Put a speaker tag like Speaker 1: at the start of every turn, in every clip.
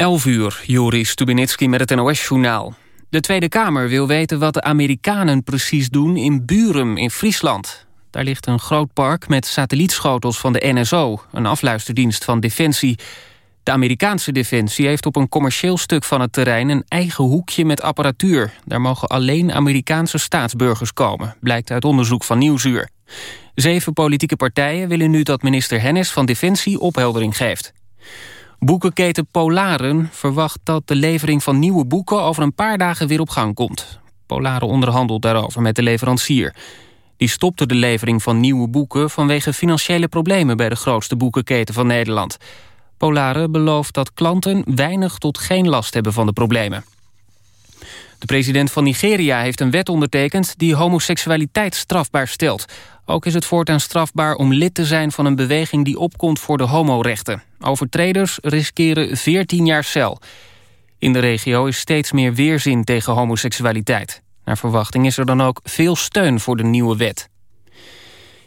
Speaker 1: 11 uur, Joris Stubenitski met het NOS-journaal. De Tweede Kamer wil weten wat de Amerikanen precies doen in Burum in Friesland. Daar ligt een groot park met satellietschotels van de NSO... een afluisterdienst van Defensie. De Amerikaanse Defensie heeft op een commercieel stuk van het terrein... een eigen hoekje met apparatuur. Daar mogen alleen Amerikaanse staatsburgers komen... blijkt uit onderzoek van Nieuwsuur. Zeven politieke partijen willen nu dat minister Hennis van Defensie opheldering geeft. Boekenketen Polaren verwacht dat de levering van nieuwe boeken... over een paar dagen weer op gang komt. Polaren onderhandelt daarover met de leverancier. Die stopte de levering van nieuwe boeken... vanwege financiële problemen bij de grootste boekenketen van Nederland. Polaren belooft dat klanten weinig tot geen last hebben van de problemen. De president van Nigeria heeft een wet ondertekend... die homoseksualiteit strafbaar stelt. Ook is het voortaan strafbaar om lid te zijn van een beweging... die opkomt voor de homorechten. Overtreders riskeren 14 jaar cel. In de regio is steeds meer weerzin tegen homoseksualiteit. Naar verwachting is er dan ook veel steun voor de nieuwe wet.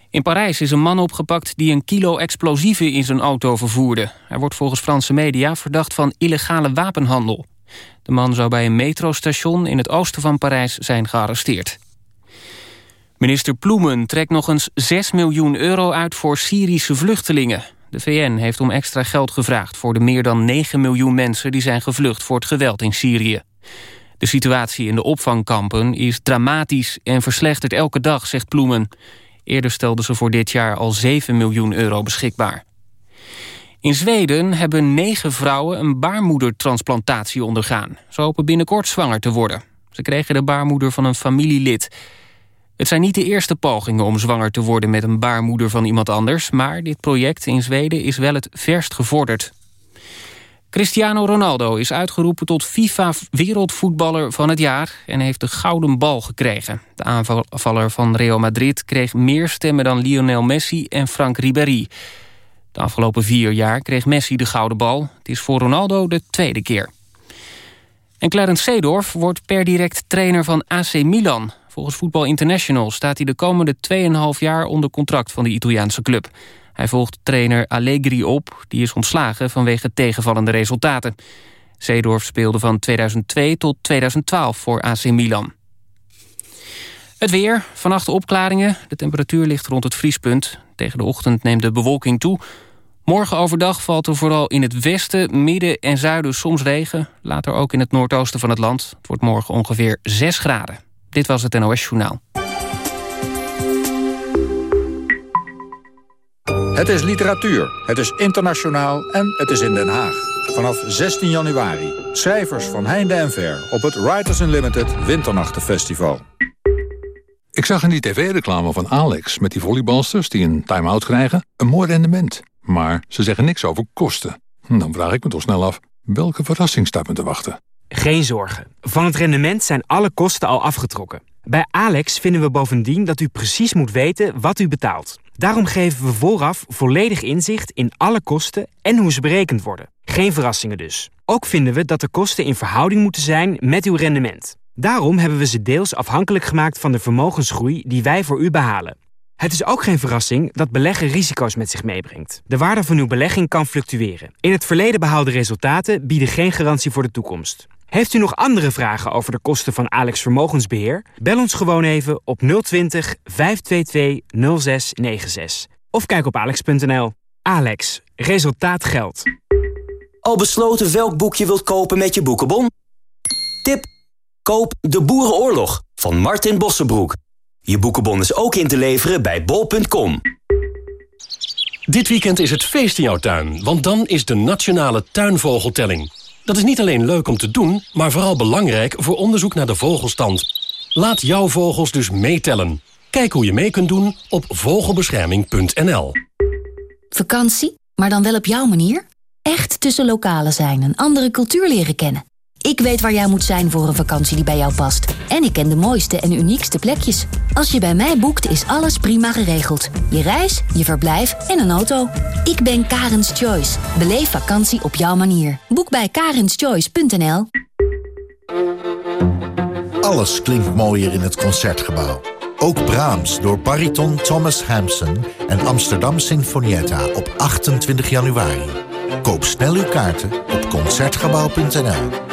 Speaker 1: In Parijs is een man opgepakt die een kilo explosieven in zijn auto vervoerde. Hij wordt volgens Franse media verdacht van illegale wapenhandel. De man zou bij een metrostation in het oosten van Parijs zijn gearresteerd. Minister Ploemen trekt nog eens 6 miljoen euro uit voor Syrische vluchtelingen. De VN heeft om extra geld gevraagd voor de meer dan 9 miljoen mensen... die zijn gevlucht voor het geweld in Syrië. De situatie in de opvangkampen is dramatisch en verslechtert elke dag, zegt Ploemen. Eerder stelden ze voor dit jaar al 7 miljoen euro beschikbaar. In Zweden hebben negen vrouwen een baarmoedertransplantatie ondergaan. Ze hopen binnenkort zwanger te worden. Ze kregen de baarmoeder van een familielid. Het zijn niet de eerste pogingen om zwanger te worden met een baarmoeder van iemand anders... maar dit project in Zweden is wel het verst gevorderd. Cristiano Ronaldo is uitgeroepen tot FIFA-wereldvoetballer van het jaar... en heeft de gouden bal gekregen. De aanvaller van Real Madrid kreeg meer stemmen dan Lionel Messi en Frank Ribéry. De afgelopen vier jaar kreeg Messi de gouden bal. Het is voor Ronaldo de tweede keer. En Clarence Seedorf wordt per direct trainer van AC Milan. Volgens Voetbal International staat hij de komende 2,5 jaar onder contract van de Italiaanse club. Hij volgt trainer Allegri op, die is ontslagen vanwege tegenvallende resultaten. Seedorf speelde van 2002 tot 2012 voor AC Milan. Het weer, vannacht opklaringen. De temperatuur ligt rond het vriespunt. Tegen de ochtend neemt de bewolking toe. Morgen overdag valt er vooral in het westen, midden en zuiden soms regen. Later ook in het noordoosten van het land. Het wordt morgen ongeveer 6 graden. Dit was het NOS Journaal.
Speaker 2: Het is literatuur, het is internationaal en het is in Den Haag. Vanaf 16 januari. Schrijvers van heinde en ver op het Writers Unlimited Winternachtenfestival.
Speaker 3: Ik zag in die tv-reclame van Alex met die volleybalsters die een time-out krijgen... een mooi rendement, maar ze zeggen niks over kosten. Dan vraag ik me toch snel af, welke verrassing staat me te wachten?
Speaker 4: Geen zorgen. Van het rendement zijn alle kosten al afgetrokken. Bij Alex vinden we bovendien dat u precies moet weten wat u betaalt. Daarom geven we vooraf volledig inzicht in alle kosten en hoe ze berekend worden. Geen verrassingen dus. Ook vinden we dat de kosten in verhouding moeten zijn met uw rendement. Daarom hebben we ze deels afhankelijk gemaakt van de vermogensgroei die wij voor u behalen. Het is ook geen verrassing dat beleggen risico's met zich meebrengt. De waarde van uw belegging kan fluctueren. In het verleden behaalde resultaten bieden geen garantie voor de toekomst. Heeft u nog andere vragen over de kosten van Alex Vermogensbeheer? Bel ons gewoon even op 020 522 0696. Of kijk op alex.nl. Alex, resultaat geldt.
Speaker 5: Al besloten welk boek je wilt kopen met je boekenbon? Tip: Koop De Boerenoorlog van Martin Bossenbroek. Je boekenbon is ook in te leveren bij bol.com.
Speaker 6: Dit weekend is het feest in jouw tuin, want dan is de Nationale Tuinvogeltelling. Dat is niet alleen leuk om te doen, maar vooral belangrijk voor onderzoek naar de vogelstand. Laat jouw vogels dus meetellen. Kijk hoe je mee kunt doen op vogelbescherming.nl.
Speaker 7: Vakantie, maar dan wel op jouw manier? Echt tussen lokalen zijn en andere cultuur leren kennen. Ik weet waar jij moet zijn voor een vakantie die bij jou past. En ik ken de mooiste en uniekste plekjes. Als je bij mij boekt, is alles prima geregeld. Je reis, je verblijf en een auto. Ik ben Karens Choice. Beleef vakantie op jouw manier. Boek bij karenschoice.nl
Speaker 8: Alles klinkt mooier in het Concertgebouw. Ook Brahms door bariton Thomas Hampson en Amsterdam Sinfonietta op 28 januari. Koop snel uw kaarten op Concertgebouw.nl.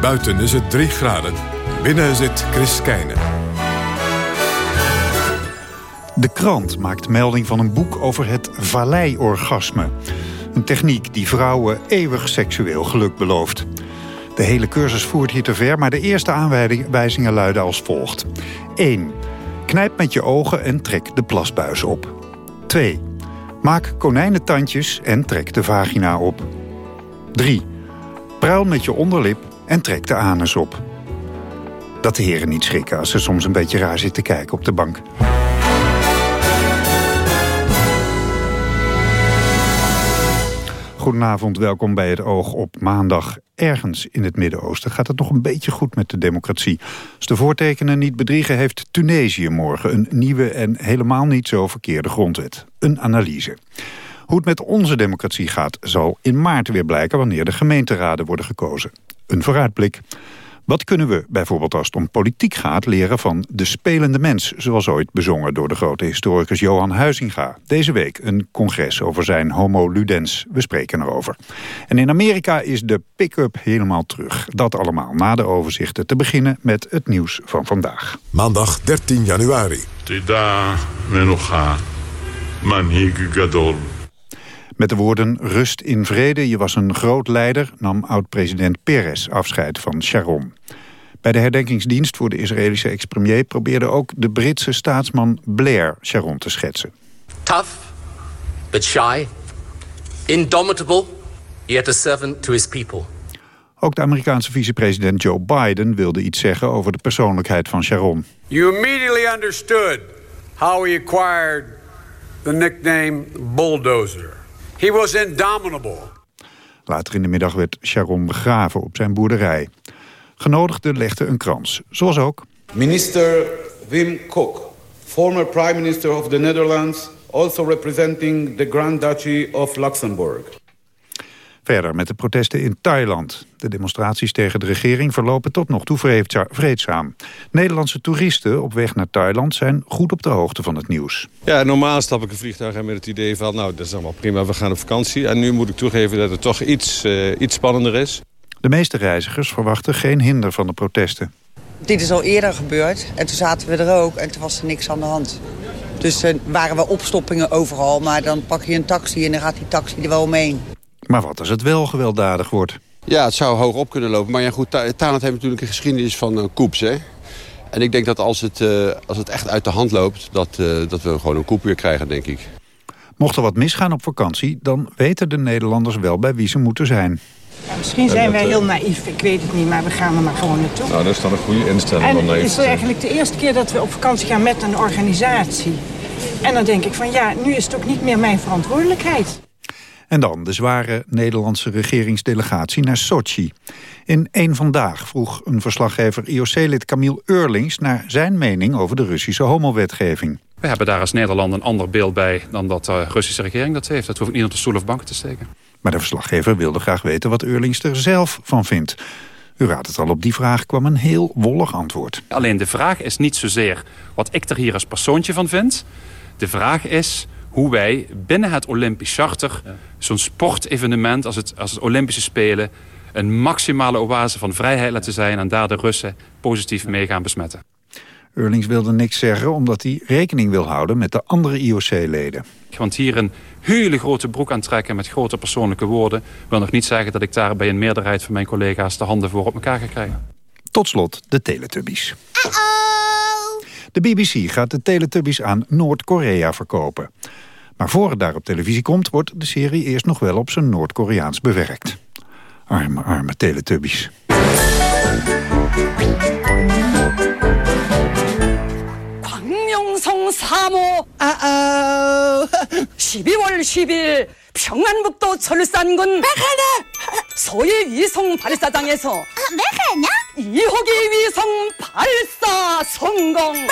Speaker 9: Buiten is het 3 graden, binnen zit Chris Keijnen.
Speaker 10: De krant maakt melding van een boek over het valleiorgasme. Een techniek die vrouwen eeuwig seksueel geluk belooft. De hele cursus voert hier te ver, maar de eerste aanwijzingen luiden als volgt. 1. Knijp met je ogen en trek de plasbuis op. 2. Maak konijnentandjes en trek de vagina op. 3. Pruil met je onderlip en trek de anus op. Dat de heren niet schrikken als ze soms een beetje raar zitten kijken op de bank. Goedenavond, welkom bij het Oog op maandag. Ergens in het Midden-Oosten gaat het nog een beetje goed met de democratie. Als de voortekenen niet bedriegen heeft Tunesië morgen... een nieuwe en helemaal niet zo verkeerde grondwet. Een analyse. Hoe het met onze democratie gaat zal in maart weer blijken... wanneer de gemeenteraden worden gekozen. Een vooruitblik. Wat kunnen we, bijvoorbeeld als het om politiek gaat... leren van de spelende mens, zoals ooit bezongen... door de grote historicus Johan Huizinga. Deze week een congres over zijn homo ludens. We spreken erover. En in Amerika is de pick-up helemaal terug. Dat allemaal na de overzichten. Te beginnen met het nieuws van vandaag.
Speaker 9: Maandag 13 januari.
Speaker 11: Tida menucha, manhig gadol.
Speaker 10: Met de woorden rust in vrede, je was een groot leider... nam oud-president Peres afscheid van Sharon. Bij de herdenkingsdienst voor de Israëlische ex-premier... probeerde ook de Britse staatsman Blair Sharon te schetsen.
Speaker 12: Tough, but shy. Indomitable, yet a servant to his people.
Speaker 10: Ook de Amerikaanse vicepresident Joe Biden wilde iets zeggen... over de persoonlijkheid van Sharon.
Speaker 13: You immediately understood how he acquired the nickname Bulldozer. He was indomitable.
Speaker 10: Later in de middag werd Sharon begraven op zijn boerderij. Genodigden legden een krans, zoals ook...
Speaker 14: Minister Wim Kok, former Prime Minister of the Netherlands... also representing the Grand Duchy of Luxembourg.
Speaker 10: Verder met de protesten in Thailand. De demonstraties tegen de regering verlopen tot nog toe vreedzaam. Nederlandse toeristen op weg naar Thailand zijn goed op de hoogte van het nieuws.
Speaker 15: Ja, normaal stap ik een vliegtuig en met het idee van... nou, dat is allemaal prima, we gaan op vakantie. En nu moet ik toegeven dat het toch iets, uh, iets spannender is.
Speaker 10: De meeste reizigers verwachten geen hinder van de protesten.
Speaker 16: Dit is al eerder gebeurd en toen zaten we er ook en toen was er niks aan de hand. Dus uh, waren we opstoppingen overal, maar dan pak je een taxi en dan gaat die taxi er wel omheen.
Speaker 10: Maar wat als het wel gewelddadig wordt?
Speaker 15: Ja, het zou hoog op kunnen lopen. Maar ja, goed, Thailand heeft natuurlijk een geschiedenis van uh, hè. En ik denk dat als het, uh, als het echt uit de hand loopt, dat, uh, dat we gewoon een koep weer krijgen, denk ik.
Speaker 10: Mocht er wat misgaan op vakantie, dan weten de Nederlanders wel bij wie ze moeten zijn.
Speaker 17: Ja, misschien zijn wij heel naïef, ik weet het niet, maar we gaan er maar gewoon naartoe.
Speaker 15: Nou, dat is dan een goede instelling
Speaker 17: en Het is eigenlijk de eerste keer dat we op vakantie gaan met een organisatie. En dan denk ik van ja, nu is het ook niet meer mijn verantwoordelijkheid.
Speaker 10: En dan de zware Nederlandse regeringsdelegatie naar Sochi. In één Vandaag vroeg een verslaggever IOC-lid Camille Eurlings... naar zijn mening over de Russische homowetgeving.
Speaker 18: We hebben daar als Nederland een ander beeld bij... dan dat de Russische regering dat heeft. Dat hoef ik niet op de stoel of banken te steken.
Speaker 10: Maar de verslaggever wilde graag weten wat Eurlings er zelf van vindt. U raadt het al, op die vraag kwam een heel wollig antwoord.
Speaker 18: Alleen de vraag is niet zozeer wat ik er hier als persoontje van vind. De vraag is hoe wij binnen het Olympisch Charter... zo'n sportevenement als het, als het Olympische Spelen... een maximale oase van vrijheid laten zijn... en daar de Russen positief mee gaan besmetten.
Speaker 10: Eurlings wilde niks zeggen omdat hij rekening wil houden met de andere IOC-leden.
Speaker 18: Want hier een hele grote broek aantrekken met grote persoonlijke woorden... wil nog niet zeggen dat ik daar bij een meerderheid van mijn collega's... de handen voor op elkaar ga krijgen.
Speaker 10: Tot slot de Teletubbies. De BBC gaat de Teletubbies aan Noord-Korea verkopen. Maar voor het daar op televisie komt, wordt de serie eerst nog wel op zijn Noord-Koreaans bewerkt. Arme, arme Teletubbies.
Speaker 19: 광명성 3호 아아 12월 10일 평안북도 철산군 메카나 소위 위성 발사장에서 메카나 이호기 위성 발사 성공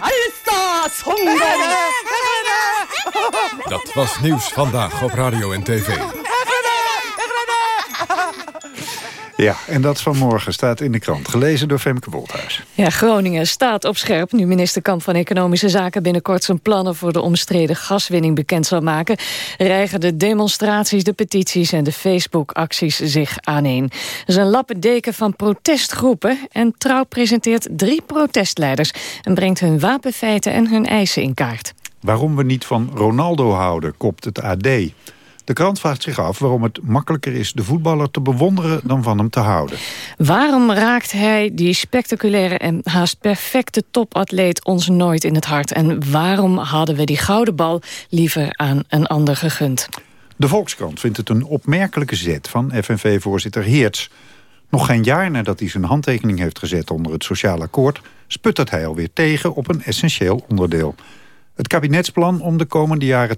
Speaker 19: 발사 성공
Speaker 9: Dat was nieuws vandaag op radio en tv.
Speaker 10: Ja, en dat vanmorgen staat in de krant. Gelezen door Femke Wolthuis.
Speaker 20: Ja, Groningen staat op scherp nu minister Kamp van Economische Zaken binnenkort zijn plannen voor de omstreden gaswinning bekend zal maken. Rijgen de demonstraties, de petities en de Facebook-acties zich aaneen. Er is een lappendeken van protestgroepen en Trouw presenteert drie protestleiders en brengt hun wapenfeiten en hun eisen in kaart.
Speaker 10: Waarom we niet van Ronaldo houden, kopt het AD. De krant vraagt zich af waarom het makkelijker is de voetballer te bewonderen dan van hem te houden.
Speaker 20: Waarom raakt hij, die spectaculaire en haast perfecte topatleet, ons nooit in het hart? En waarom hadden we die gouden bal liever aan een ander gegund?
Speaker 10: De Volkskrant vindt het een opmerkelijke zet van FNV-voorzitter Heerts. Nog geen jaar nadat hij zijn handtekening heeft gezet onder het sociaal akkoord... sputtert hij alweer tegen op een essentieel onderdeel. Het kabinetsplan om de komende jaren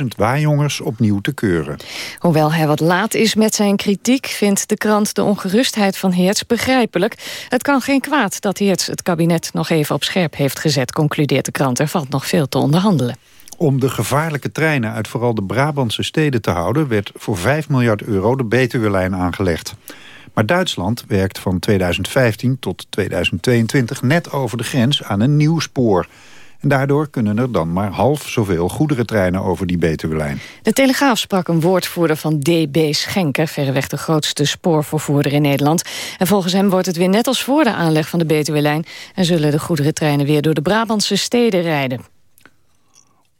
Speaker 10: 240.000 waarjongers opnieuw te keuren.
Speaker 20: Hoewel hij wat laat is met zijn kritiek... vindt de krant de ongerustheid van Heerts begrijpelijk. Het kan geen kwaad dat Heerts het kabinet nog even op scherp heeft gezet... concludeert de krant. Er valt nog veel te onderhandelen.
Speaker 10: Om de gevaarlijke treinen uit vooral de Brabantse steden te houden... werd voor 5 miljard euro de Betuwe-lijn aangelegd. Maar Duitsland werkt van 2015 tot 2022 net over de grens aan een nieuw spoor... En daardoor kunnen er dan maar half zoveel goederentreinen over die Betuwe-lijn.
Speaker 20: De Telegraaf sprak een woordvoerder van DB Schenker... verreweg de grootste spoorvervoerder in Nederland. En volgens hem wordt het weer net als voor de aanleg van de Betuwe-lijn... en zullen de goederentreinen weer door de Brabantse steden rijden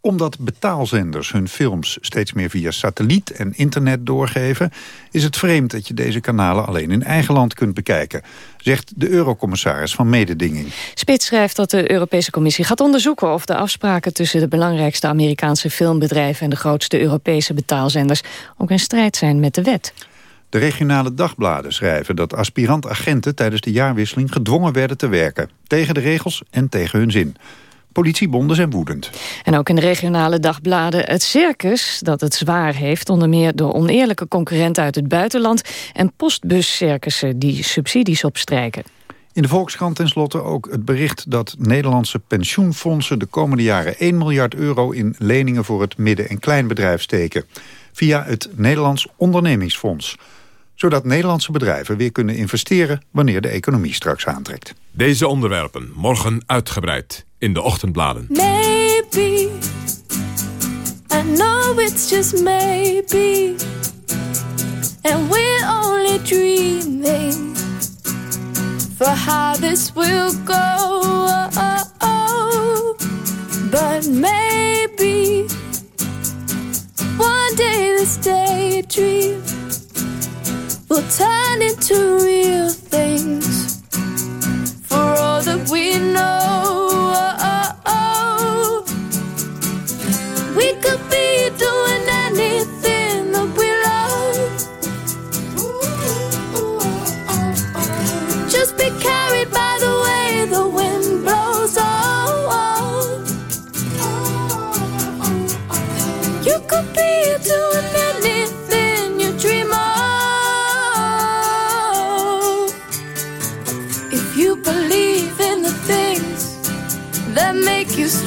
Speaker 10: omdat betaalzenders hun films steeds meer via satelliet en internet doorgeven... is het vreemd dat je deze kanalen alleen in eigen land kunt bekijken... zegt de eurocommissaris van Mededinging.
Speaker 20: Spits schrijft dat de Europese Commissie gaat onderzoeken... of de afspraken tussen de belangrijkste Amerikaanse filmbedrijven... en de grootste Europese betaalzenders ook in strijd zijn met de wet.
Speaker 10: De regionale dagbladen schrijven dat aspirant-agenten... tijdens de jaarwisseling gedwongen werden te werken. Tegen de regels en tegen hun zin. Politiebonden zijn woedend.
Speaker 20: En ook in de regionale dagbladen het circus dat het zwaar heeft... onder meer door oneerlijke concurrenten uit het buitenland... en postbuscircussen die subsidies opstrijken.
Speaker 10: In de Volkskrant tenslotte ook het bericht dat Nederlandse pensioenfondsen... de komende jaren 1 miljard euro in leningen voor het midden- en kleinbedrijf steken. Via het Nederlands Ondernemingsfonds zodat Nederlandse bedrijven weer kunnen investeren wanneer de economie straks aantrekt.
Speaker 9: Deze onderwerpen morgen uitgebreid in de ochtendbladen.
Speaker 21: Maybe, I know it's just maybe, and we're only dreaming for how this will go. But maybe one day this daydream will turn into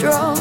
Speaker 21: strong.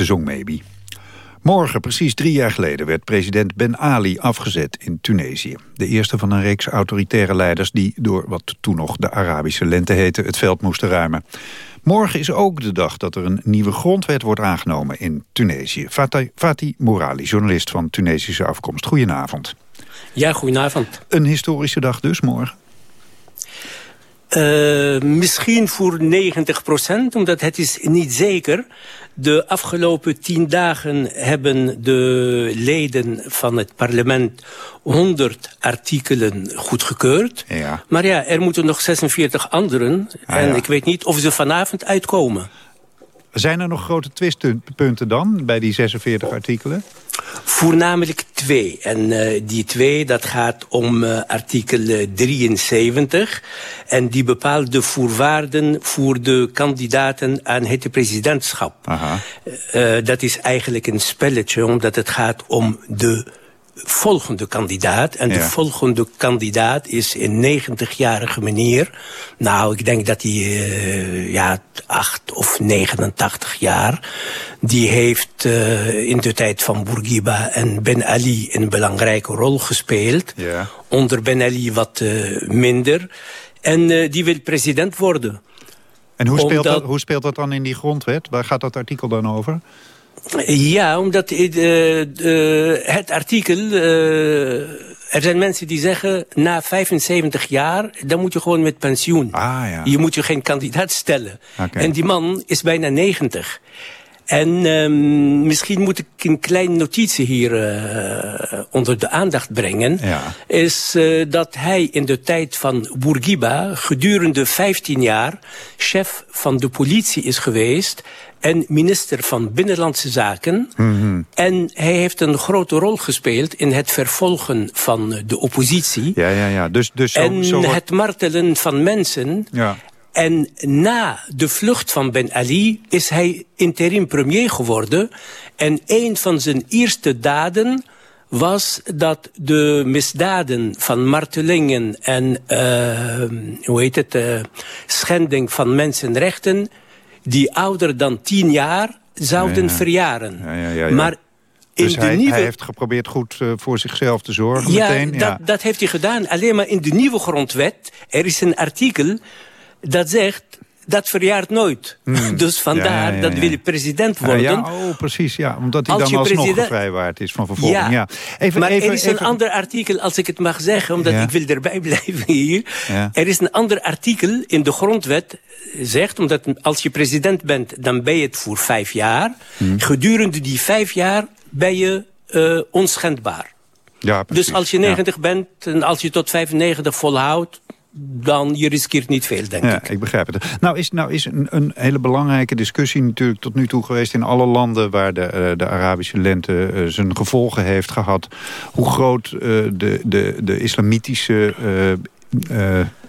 Speaker 10: Ze zong Maybe. Morgen, precies drie jaar geleden, werd president Ben Ali afgezet in Tunesië. De eerste van een reeks autoritaire leiders die door wat toen nog de Arabische lente heette het veld moesten ruimen. Morgen is ook de dag dat er een nieuwe grondwet wordt aangenomen in Tunesië. Fatih, Fatih Morali, journalist van Tunesische afkomst. Goedenavond.
Speaker 22: Ja, goedenavond.
Speaker 10: Een historische dag dus morgen?
Speaker 22: Eh, misschien voor 90 procent, omdat het is niet zeker. De afgelopen tien dagen hebben de leden van het parlement 100 artikelen goedgekeurd.
Speaker 10: Ja.
Speaker 22: Maar ja, er moeten nog 46 anderen.
Speaker 10: Ah,
Speaker 22: en
Speaker 10: ja.
Speaker 22: ik weet niet of ze vanavond uitkomen.
Speaker 10: Zijn er nog grote twistpunten dan bij die 46 artikelen?
Speaker 22: Voornamelijk twee. En eh, die twee, dat gaat om eh, artikel eh, 73. En die bepaalt de voorwaarden voor de kandidaten aan het presidentschap. Eh, dat is eigenlijk een spelletje, omdat het gaat om de volgende kandidaat. En de volgende kandidaat is een 90-jarige meneer. Nou, ik denk dat hij eh, ja, 8 of 89 jaar. Die heeft eh, in de tijd van Bourguiba en Ben Ali een belangrijke rol gespeeld.
Speaker 10: Ja.
Speaker 22: Onder Ben Ali wat eh, minder. En die wil president worden.
Speaker 10: En hoe speelt,
Speaker 22: Omdat-
Speaker 10: dat, hoe speelt dat dan in die grondwet? Waar gaat dat artikel dan over?
Speaker 22: Ja, omdat eh, het artikel... eh, er zijn mensen die zeggen, na 75 jaar, dan moet je gewoon met pensioen. Je moet je geen kandidaat stellen. En die man is bijna 90. En ehm, misschien moet ik een kleine notitie hier eh, onder de aandacht brengen. Is eh, dat hij in de tijd van Bourguiba gedurende 15 jaar chef van de politie is geweest en minister van Binnenlandse Zaken.
Speaker 10: Mhm.
Speaker 22: En hij heeft een grote rol gespeeld in het vervolgen van de oppositie.
Speaker 10: Ja, ja, ja. Dus, dus zo,
Speaker 22: en
Speaker 10: zo
Speaker 22: het martelen van mensen.
Speaker 10: Ja.
Speaker 22: En na de vlucht van Ben Ali is hij interim premier geworden. En een van zijn eerste daden was dat de misdaden van martelingen en eh, hoe heet het, eh, schending van mensenrechten, die ouder dan tien jaar zouden
Speaker 10: Ja, ja.
Speaker 22: verjaren.
Speaker 10: Ja, ja, ja, ja.
Speaker 22: Maar in
Speaker 10: dus
Speaker 22: de
Speaker 10: hij,
Speaker 22: nieuwe...
Speaker 10: hij heeft geprobeerd goed eh, voor zichzelf te zorgen
Speaker 22: Ja,
Speaker 10: meteen.
Speaker 22: dat, dat heeft hij gedaan. Alleen maar in de nieuwe grondwet, er is een artikel dat zegt, dat verjaart nooit.
Speaker 10: Hmm.
Speaker 22: Dus vandaar
Speaker 10: Ja, ja, ja,
Speaker 22: dat wil je president
Speaker 10: Ah,
Speaker 22: worden.
Speaker 10: ja, oh, precies, ja. Omdat hij
Speaker 22: Als
Speaker 10: dan alsnog
Speaker 22: president-
Speaker 10: gevrijwaard is van vervolging. Ja. Even,
Speaker 22: maar
Speaker 10: even,
Speaker 22: er is
Speaker 10: even,
Speaker 22: een ander artikel, als ik het mag zeggen, omdat ik wil erbij blijven hier. Er is een ander artikel in de grondwet, zegt, omdat als je president bent, dan ben je het voor vijf jaar.
Speaker 10: Hmm.
Speaker 22: Gedurende die vijf jaar ben je eh, onschendbaar.
Speaker 10: Ja, precies.
Speaker 22: Dus als je
Speaker 10: Ja.
Speaker 22: 90 bent en als je tot 95 volhoudt, dan je riskeert niet veel, denk
Speaker 10: ja,
Speaker 22: ik.
Speaker 10: ik begrijp het. Nou is, nou is een, een hele belangrijke discussie natuurlijk tot nu toe geweest... in alle landen waar de, eh, de Arabische lente eh, zijn gevolgen heeft gehad. Hoe groot eh, de, de, de islamitische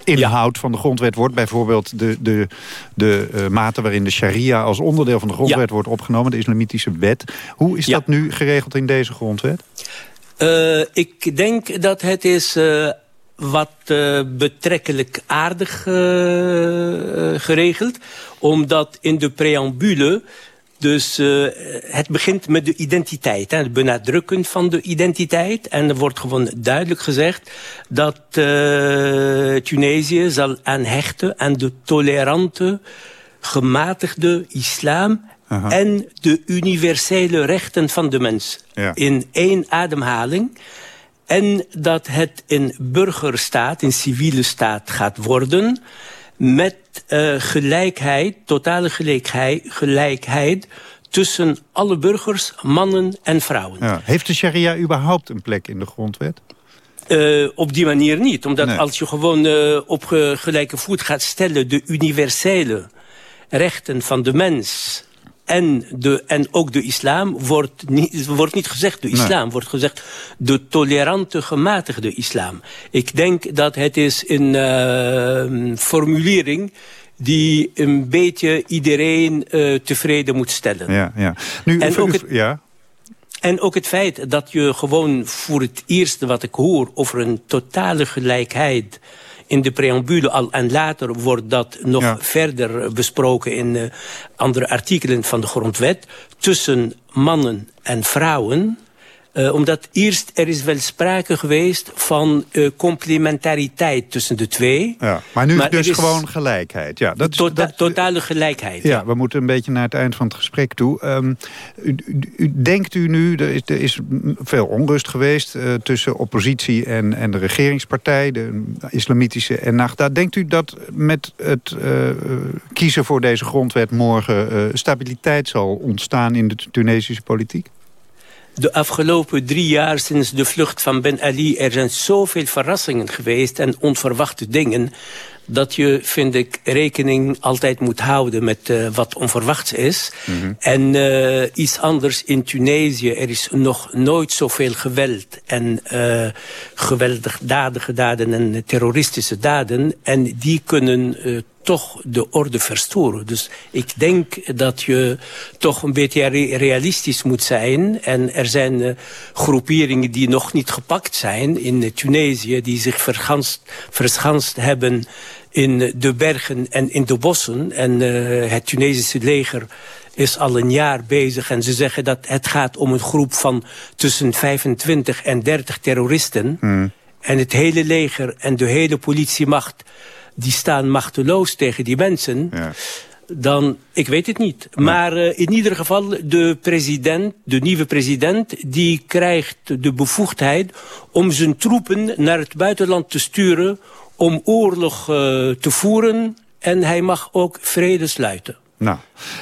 Speaker 10: inhoud van de grondwet wordt. Bijvoorbeeld de, de, de mate waarin de sharia als onderdeel van de grondwet wordt opgenomen. De islamitische wet. Hoe is dat nu geregeld in deze grondwet?
Speaker 22: Ik denk dat het is wat eh, betrekkelijk aardig eh, eh, geregeld. Omdat in de preambule... Dus het begint met de identiteit. Hè, het benadrukken van de identiteit. En er wordt gewoon duidelijk gezegd... dat Tunesië zal aanhechten aan de tolerante, gematigde islam... en de universele rechten van de mens.
Speaker 10: Ja.
Speaker 22: In één ademhaling. En dat het een burgerstaat, een civiele staat gaat worden... met eh, gelijkheid, totale gelijkheid, gelijkheid... tussen alle burgers, mannen en vrouwen.
Speaker 10: Ja. Heeft de sharia überhaupt een plek in de grondwet?
Speaker 22: Eh, op die manier niet. Omdat
Speaker 10: Nee.
Speaker 22: als je gewoon eh, op ge- gelijke voet gaat stellen... de universele rechten van de mens... en, de, en ook de islam wordt niet, wordt niet gezegd de
Speaker 10: Nee.
Speaker 22: islam, wordt gezegd de tolerante, gematigde islam. Ik denk dat het is een eh, formulering die een beetje iedereen eh, tevreden moet stellen.
Speaker 10: Ja, ja. Nu,
Speaker 22: En ook het-
Speaker 10: ja.
Speaker 22: En ook het feit dat je gewoon voor het eerste wat ik hoor... over een totale gelijkheid in de preambule al... en later wordt dat nog verder besproken in eh, andere artikelen van de grondwet... tussen mannen en vrouwen... Eh, omdat eerst er is wel sprake geweest van eh, complementariteit tussen de twee.
Speaker 10: Ja, maar nu dus
Speaker 22: is
Speaker 10: gewoon gelijkheid. Ja, dat is,
Speaker 22: tota- totale gelijkheid.
Speaker 10: Ja, we moeten een beetje naar het eind van het gesprek toe. Ehm, u, u- u- denkt u nu, er is, er is veel onrust geweest... eh, tussen oppositie en, en de regeringspartij, de islamitische Ennahda. Denkt u dat met het kiezen voor deze grondwet morgen... stabiliteit zal ontstaan in de Tunesische politiek?
Speaker 22: De afgelopen drie jaar sinds de vlucht van Ben Ali... er zijn zoveel verrassingen geweest en onverwachte dingen... dat je, vind ik, rekening altijd moet houden met eh, wat onverwachts is. En eh, iets anders in Tunesië. Er is nog nooit zoveel geweld en eh gewelddadige daden en terroristische daden. En die kunnen toch de orde verstoren. Dus ik denk dat je toch een beetje re- realistisch moet zijn. En er zijn eh, groeperingen die nog niet gepakt zijn in eh, Tunesië... die zich verganst, verschanst hebben in eh, de bergen en in de bossen. En het Tunesische leger is al een jaar bezig. En ze zeggen dat het gaat om een groep van tussen 25 en 30 terroristen. En het hele leger en de hele politiemacht... die staan machteloos tegen die mensen... dan, ik weet het niet. Maar eh, in ieder geval, de president, de nieuwe president... die krijgt de bevoegdheid om zijn troepen naar het buitenland te sturen... om oorlog eh, te voeren. En hij mag ook vrede sluiten.
Speaker 10: Nou,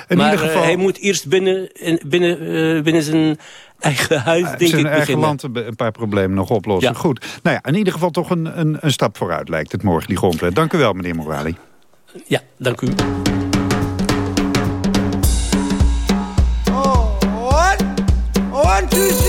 Speaker 10: in
Speaker 22: maar
Speaker 10: ieder
Speaker 22: eh,
Speaker 10: geval...
Speaker 22: hij moet eerst binnen, in- binnen, eh, binnen zijn eigen huis, denk
Speaker 10: zijn
Speaker 22: ik,
Speaker 10: eigen
Speaker 22: beginnen.
Speaker 10: land een, paar problemen nog oplossen.
Speaker 22: Ja.
Speaker 10: Goed. Nou ja, in ieder geval toch een, een, een stap vooruit lijkt het morgen, die grondwet. Dank u wel, meneer Morali.
Speaker 22: Ja, dank u.
Speaker 23: One, one, two,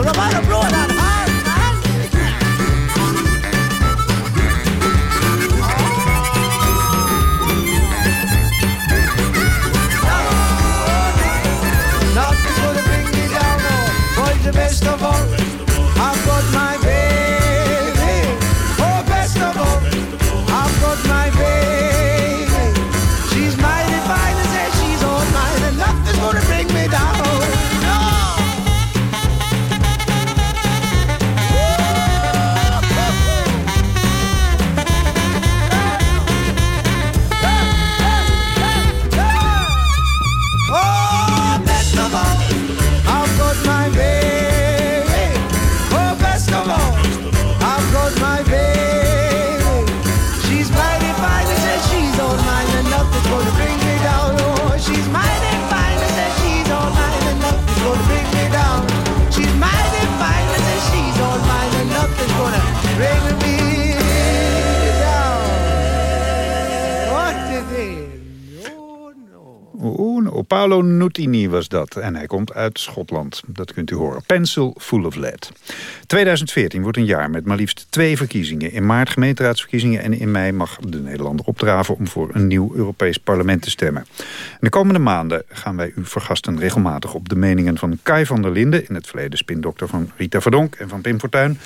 Speaker 10: Nutini was dat. En hij komt uit Schotland. Dat kunt u horen. Pencil Full of Lead. 2014 wordt een jaar met maar liefst twee verkiezingen. In maart gemeenteraadsverkiezingen en in mei mag de Nederlander opdraven... om voor een nieuw Europees parlement te stemmen. de komende maanden gaan wij u vergasten regelmatig op de meningen van Kai van der Linden... in het verleden spindokter van Rita Verdonk en van Pim Fortuyn...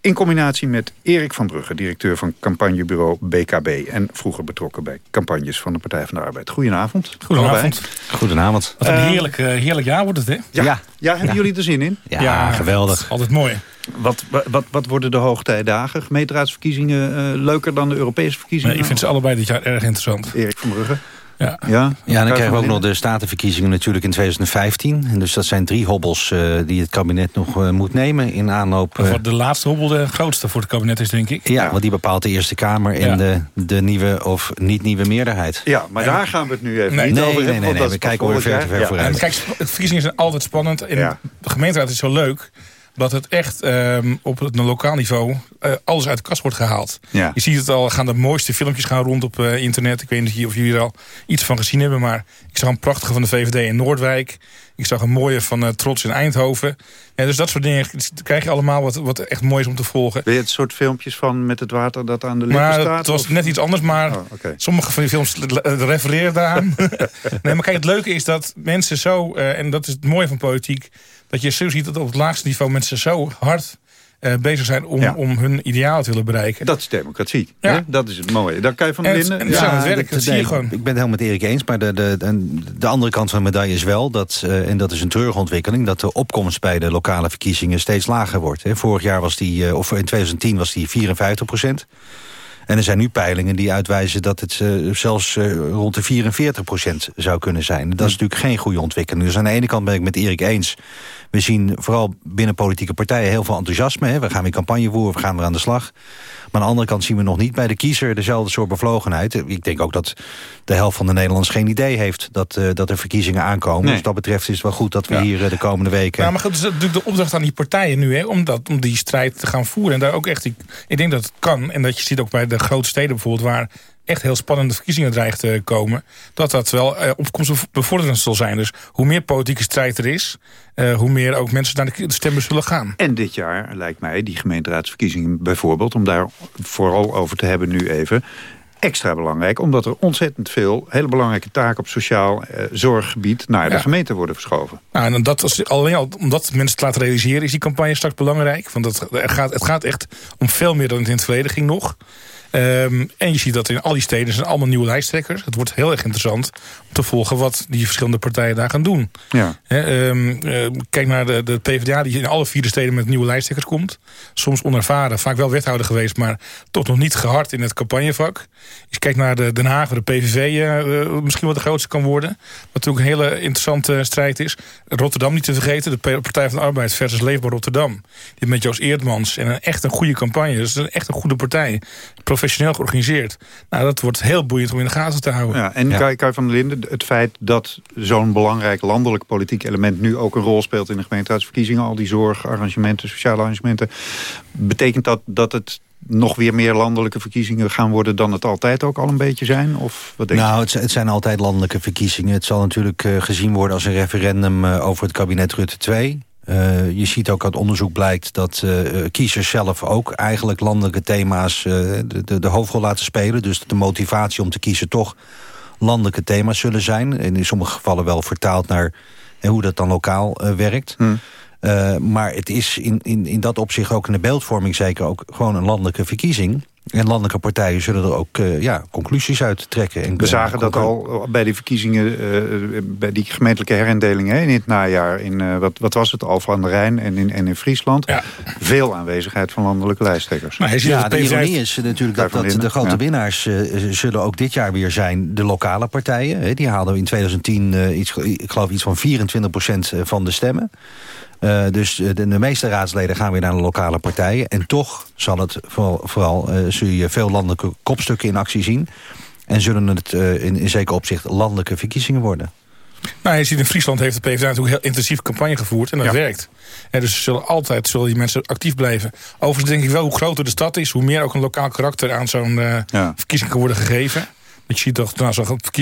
Speaker 10: In combinatie met Erik van Brugge, directeur van campagnebureau BKB... en vroeger betrokken bij campagnes van de Partij van de Arbeid. Goedenavond.
Speaker 24: Goedenavond. Goedenavond. Wat een
Speaker 10: Eh,
Speaker 24: heerlijk, eh, heerlijk jaar wordt het, hè?
Speaker 10: Ja, ja. hebben jullie er zin in?
Speaker 24: Ja, geweldig. Altijd mooi.
Speaker 10: Wat, wat, wat worden de hoogtijdagen? Gemeenteraadsverkiezingen eh, leuker dan de Europese verkiezingen?
Speaker 24: Nee, ik vind ze allebei dit jaar erg interessant.
Speaker 10: Erik van Brugge?
Speaker 24: Ja.
Speaker 10: Ja,
Speaker 25: Ja, dan krijgen we ook nog de statenverkiezingen natuurlijk in 2015. En dus dat zijn drie hobbels eh, die het kabinet nog eh, moet nemen in aanloop...
Speaker 24: Wat de laatste hobbel de grootste voor het kabinet is, denk ik.
Speaker 25: ja, want die bepaalt de Eerste Kamer en
Speaker 24: Ja.
Speaker 25: de, de nieuwe of niet nieuwe meerderheid.
Speaker 10: Ja, maar daar gaan we het nu even
Speaker 24: Nee.
Speaker 10: niet
Speaker 25: Nee,
Speaker 10: over
Speaker 25: nee,
Speaker 10: hebben.
Speaker 25: nee, nee,
Speaker 10: dat
Speaker 25: we kijken alweer
Speaker 10: volgend
Speaker 25: ver te ver
Speaker 10: Ja.
Speaker 24: En kijk, verkiezingen zijn altijd spannend. En
Speaker 10: Ja.
Speaker 24: de gemeenteraad is zo leuk dat het echt ehm, op het lokaal niveau eh, alles uit de kast wordt gehaald.
Speaker 10: Ja.
Speaker 24: Je ziet het al, gaan de mooiste filmpjes gaan rond op eh, internet. Ik weet niet of jullie er al iets van gezien hebben, maar ik zag een prachtige van de VVD in Noordwijk. Ik zag een mooie van eh, Trots in Eindhoven. Ja, dus dat soort dingen krijg je allemaal wat, wat echt mooi is om te volgen.
Speaker 10: Weet je het soort filmpjes van met het water dat aan de lippen
Speaker 24: Maar
Speaker 10: staat?
Speaker 24: het was
Speaker 10: of-
Speaker 24: net iets anders, maar
Speaker 10: Oh,
Speaker 24: sommige van die films refereren daaraan. nee, maar kijk, het leuke is dat mensen zo, en dat is het mooie van politiek, dat je zo ziet dat op het laagste niveau mensen zo hard eh, bezig zijn om,
Speaker 10: Ja.
Speaker 24: om hun ideaal te willen bereiken.
Speaker 10: Dat is democratie.
Speaker 24: Ja.
Speaker 10: hè? Dat is het mooie. Dan kan je van de
Speaker 24: En- en- Ja, aan het werk, dat zie je
Speaker 25: nee,
Speaker 24: gewoon.
Speaker 25: Ik ben het helemaal met Erik eens, maar de, de, de, de andere kant van de medaille is wel... Dat, eh, en dat is een treurige ontwikkeling... dat de opkomst bij de lokale verkiezingen steeds lager wordt. Hè. Vorig jaar was die, eh, of in 2010 was die 54 procent. En er zijn nu peilingen die uitwijzen dat het eh, zelfs eh, rond de 44 procent zou kunnen zijn. Dat is natuurlijk geen goede ontwikkeling. Dus aan de ene kant ben ik met Erik eens. We zien vooral binnen politieke partijen heel veel enthousiasme. Hè. We gaan weer campagne voeren, we gaan weer aan de slag. Maar aan de andere kant zien we nog niet bij de kiezer dezelfde soort bevlogenheid. Ik denk ook dat de helft van de Nederlanders geen idee heeft dat, eh, dat er verkiezingen aankomen.
Speaker 24: Nee.
Speaker 25: Dus dat betreft is het wel goed dat we
Speaker 24: Ja.
Speaker 25: hier eh, de komende weken...
Speaker 24: Ja, maar goed, het is natuurlijk de opdracht aan die partijen nu, hè, om, dat, om die strijd te gaan voeren. En daar ook echt, ik, ik denk dat het kan. En dat je ziet ook bij de grote steden bijvoorbeeld, waar echt heel spannende verkiezingen dreigen te komen, dat dat wel eh, opkomstbevorderend zal zijn. Dus hoe meer politieke strijd er is, eh, hoe meer ook mensen naar de stemmen zullen gaan.
Speaker 10: En dit jaar lijkt mij die gemeenteraadsverkiezingen bijvoorbeeld... om daar vooral over te hebben nu even... extra belangrijk, omdat er ontzettend veel... hele belangrijke taken op sociaal eh, zorggebied... naar de gemeente worden verschoven.
Speaker 24: Nou, en dat alleen al om dat mensen te laten realiseren, is die campagne straks belangrijk. Want dat, gaat, het gaat echt om veel meer dan het in het verleden ging nog. Ehm, en je ziet dat in al die steden zijn allemaal nieuwe lijsttrekkers. Het wordt heel erg interessant om te volgen wat die verschillende partijen daar gaan doen.
Speaker 10: Ja.
Speaker 24: Ehm, eh, kijk naar de, de PvdA die in alle vier de steden met nieuwe lijsttrekkers komt. Soms onervaren, vaak wel wethouder geweest, maar toch nog niet gehard in het campagnevak. Je kijkt naar de Den Haag, waar de PVV eh, eh, misschien wel de grootste kan worden. Wat natuurlijk een hele interessante strijd is. Rotterdam niet te vergeten, de Partij van de Arbeid versus Leefbaar Rotterdam. Die met Joost Eerdmans en een echt een goede campagne. Dus dat is echt een goede partij. Professioneel georganiseerd. Nou, dat wordt heel boeiend om in de gaten te houden.
Speaker 10: Ja, en Kai, Kai van der Linden, het feit dat zo'n belangrijk landelijk politiek element... nu ook een rol speelt in de gemeenteraadsverkiezingen... al die zorgarrangementen, sociale arrangementen... betekent dat dat het nog weer meer landelijke verkiezingen gaan worden... dan het altijd ook al een beetje zijn? Of wat denk je?
Speaker 25: Nou, het, zijn- het zijn altijd landelijke verkiezingen. Het zal natuurlijk eh, gezien worden als een referendum eh, over het kabinet Rutte 2. Eh, je ziet ook uit onderzoek blijkt dat eh, eh, kiezers zelf ook eigenlijk landelijke thema's de, de, de hoofdrol laten spelen. Dus de motivatie om te kiezen toch landelijke thema's zullen zijn. En in sommige gevallen wel vertaald naar hoe dat dan lokaal werkt. Eh, maar het is in, in, in dat opzicht ook in de beeldvorming zeker ook gewoon een landelijke verkiezing. En landelijke partijen zullen er ook eh, ja, conclusies uit trekken. En,
Speaker 10: We zagen dat al bij die verkiezingen, eh, bij die gemeentelijke herindeling hè, in het najaar. In, eh, wat, wat was het, Alphen aan de Rijn en in, en in Friesland. Veel aanwezigheid van landelijke lijsttrekkers.
Speaker 25: ja, de ironie is natuurlijk dat,
Speaker 10: Van
Speaker 25: dat de grote
Speaker 10: ja.
Speaker 25: winnaars eh, zullen ook dit jaar weer zijn de lokale partijen. Hè. Die haalden in 2010 eh, iets, ik geloof iets van 24 procent van de stemmen. Eh, dus eh, de, de meeste raadsleden gaan weer naar de lokale partijen. En toch zal het vooral, vooral eh, zul je veel landelijke kopstukken in actie zien. En zullen het in, in zeker opzicht landelijke verkiezingen worden.
Speaker 24: Nou, je ziet in Friesland heeft de PvdA natuurlijk heel intensief campagne gevoerd. En dat werkt. En dus zullen altijd zullen die mensen actief blijven. Overigens denk ik wel hoe groter de stad is... hoe meer ook een lokaal karakter aan zo'n eh, verkiezing kan worden gegeven. Je ziet toch, nou,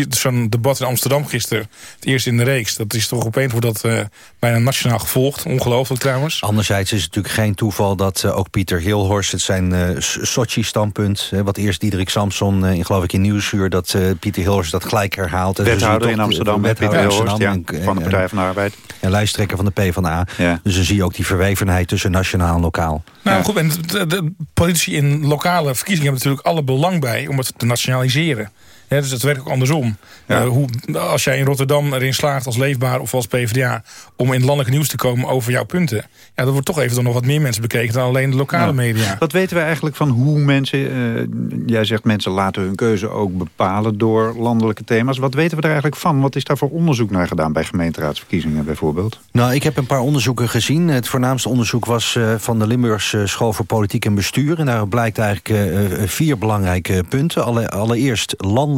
Speaker 24: zo'n debat in Amsterdam gisteren, het eerste in de reeks... dat is toch opeens wordt dat eh, bijna nationaal gevolgd. Ongelooflijk trouwens.
Speaker 25: Anderzijds is het natuurlijk geen toeval dat eh, ook Pieter Hilhorst... het zijn eh Sochi-standpunt, wat eerst Diederik Samson... eh, in, geloof ik in Nieuwsuur, dat eh, Pieter Hilhorst dat gelijk herhaalt. Zie je
Speaker 10: Wethouder
Speaker 25: toch
Speaker 10: in
Speaker 25: de-
Speaker 10: Amsterdam,
Speaker 25: wethouder
Speaker 10: Pieter Hilhorst,
Speaker 25: Amsterdam
Speaker 10: ja, van de Partij van de Arbeid.
Speaker 25: En lijsttrekker van de PvdA. Dus dan zie je ook die verwevenheid tussen nationaal en lokaal.
Speaker 24: Nou goed, en de, de politici in lokale verkiezingen hebben natuurlijk alle belang bij om het te nationaliseren. Dus dat werkt ook andersom. Eh, hoe, als jij in Rotterdam erin slaagt als leefbaar of als PvdA... om in landelijk nieuws te komen over jouw punten... ja, dat wordt toch even door nog wat meer mensen bekeken... dan alleen de lokale
Speaker 10: Ja.
Speaker 24: media.
Speaker 10: Wat weten we eigenlijk van hoe mensen... eh, jij zegt mensen laten hun keuze ook bepalen door landelijke thema's. Wat weten we daar eigenlijk van? Wat is daar voor onderzoek naar gedaan bij gemeenteraadsverkiezingen bijvoorbeeld?
Speaker 25: Nou, ik heb een paar onderzoeken gezien. Het voornaamste onderzoek was eh, van de Limburgse School voor Politiek en Bestuur. En daar blijkt eigenlijk vier belangrijke punten. Alle, allereerst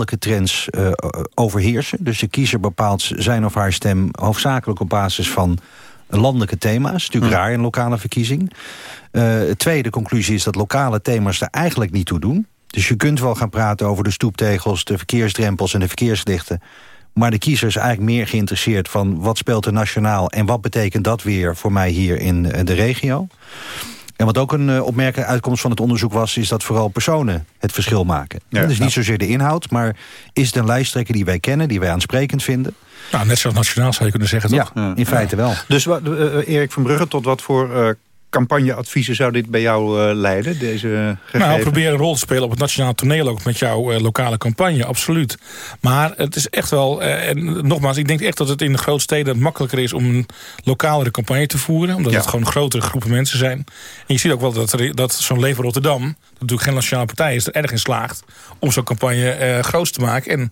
Speaker 25: landelijke trends eh, overheersen. Dus de kiezer bepaalt zijn of haar stem hoofdzakelijk op basis van landelijke thema's. Natuurlijk raar in lokale verkiezing. Eh, tweede conclusie is dat lokale thema's er eigenlijk niet toe doen. Dus je kunt wel gaan praten over de stoeptegels, de verkeersdrempels en de verkeerslichten. Maar de kiezer is eigenlijk meer geïnteresseerd van wat speelt er nationaal... en wat betekent dat weer voor mij hier in eh, de regio. En wat ook een eh, opmerkelijke uitkomst van het onderzoek was... is dat vooral personen het verschil maken.
Speaker 24: Ja.
Speaker 25: dus niet zozeer de inhoud, maar is het een lijsttrekker die wij kennen... die wij aansprekend vinden?
Speaker 24: Nou, net zoals nationaal zou je kunnen zeggen, toch?
Speaker 25: Ja, in feite wel.
Speaker 10: Dus wat, eh, eh, Erik van Brugge, tot wat voor campagneadviezen zou dit bij jou eh, leiden? Deze gegevens?
Speaker 24: Nou, probeer een rol te spelen op het nationale toneel... ook met jouw eh, lokale campagne, absoluut. Maar het is echt wel... eh, en nogmaals, ik denk echt dat het in de grote steden... makkelijker is om een lokalere campagne te voeren. Omdat
Speaker 10: Ja.
Speaker 24: het gewoon grotere groepen mensen zijn. En je ziet ook wel dat, er, dat zo'n Leven Rotterdam... dat natuurlijk geen nationale partij is... er erg in slaagt om zo'n campagne eh groot te maken... en eh,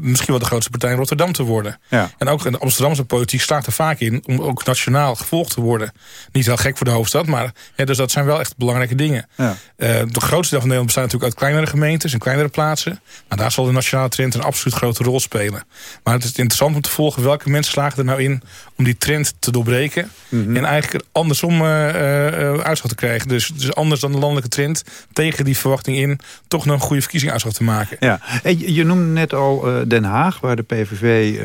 Speaker 24: misschien wel de grootste partij in Rotterdam te worden.
Speaker 10: Ja.
Speaker 24: En ook in de Amsterdamse politiek slaagt er vaak in... om ook nationaal gevolgd te worden. Niet heel gek voor de hoofdstad, maar ja, dus dat zijn wel echt belangrijke dingen.
Speaker 10: Ja.
Speaker 24: Eh, de grootste deel van Nederland bestaat natuurlijk uit kleinere gemeentes en kleinere plaatsen. Maar daar zal de nationale trend een absoluut grote rol spelen. Maar het is interessant om te volgen welke mensen slagen er nou in om die trend te doorbreken.
Speaker 10: Mhm.
Speaker 24: En eigenlijk andersom eh, eh, eh, uitslag te krijgen. Dus, dus anders dan de landelijke trend tegen die verwachting in toch nog een goede verkiezingsuitslag te maken.
Speaker 10: Ja, en je je noemde net al eh, Den Haag, waar de PVV eh,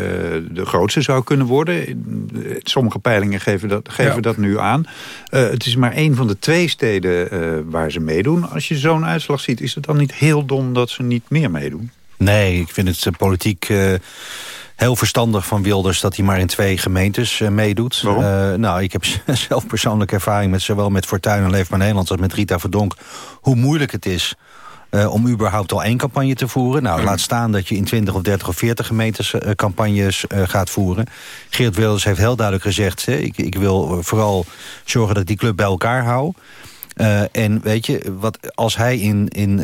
Speaker 10: de grootste zou kunnen worden. Eh, Sommige peilingen geven dat, geven
Speaker 24: Ja.
Speaker 10: dat nu aan. Eh, het is maar één van de twee steden eh, waar ze meedoen. Als je zo'n uitslag ziet, is het dan niet heel dom dat ze niet meer meedoen?
Speaker 25: Nee, ik vind het eh, politiek eh, heel verstandig van Wilders... dat hij maar in twee gemeentes eh, meedoet.
Speaker 10: Waarom?
Speaker 25: Eh, nou, ik heb zelf persoonlijke ervaring... met zowel met Fortuyn en Leefbaar Nederland als met Rita Verdonk... hoe moeilijk het is eh, om überhaupt al één campagne te voeren. Nou, laat staan dat je in 20 of 30 of 40 gemeentes eh, campagnes eh, gaat voeren. Geert Wilders heeft heel duidelijk gezegd... Hè, ik, ik wil vooral zorgen dat ik die club bij elkaar hou... En weet je, wat, als hij in, in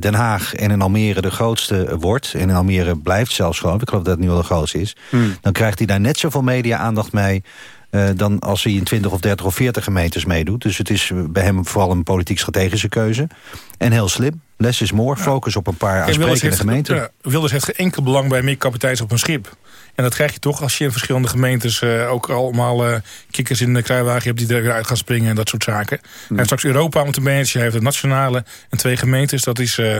Speaker 25: Den Haag en in Almere de grootste wordt... en in Almere blijft zelfs gewoon, ik geloof dat het nu al de grootste is... dan krijgt hij daar net zoveel media-aandacht mee... eh, dan als hij in 20 of 30 of 40 gemeentes meedoet. Dus het is bij hem vooral een politiek-strategische keuze. En heel slim. Less is more. Focus op een paar aansprekende gemeenten.
Speaker 24: Wilders heeft geen enkel belang bij meer kapiteins op een schip. En dat krijg je toch als je in verschillende gemeentes... eh, ook allemaal eh, kikkers in de kruiwagen hebt die eruit gaan springen... en dat soort zaken. Hij heeft straks Europa moeten managen. Hij heeft het nationale en twee gemeentes. Dat is, eh,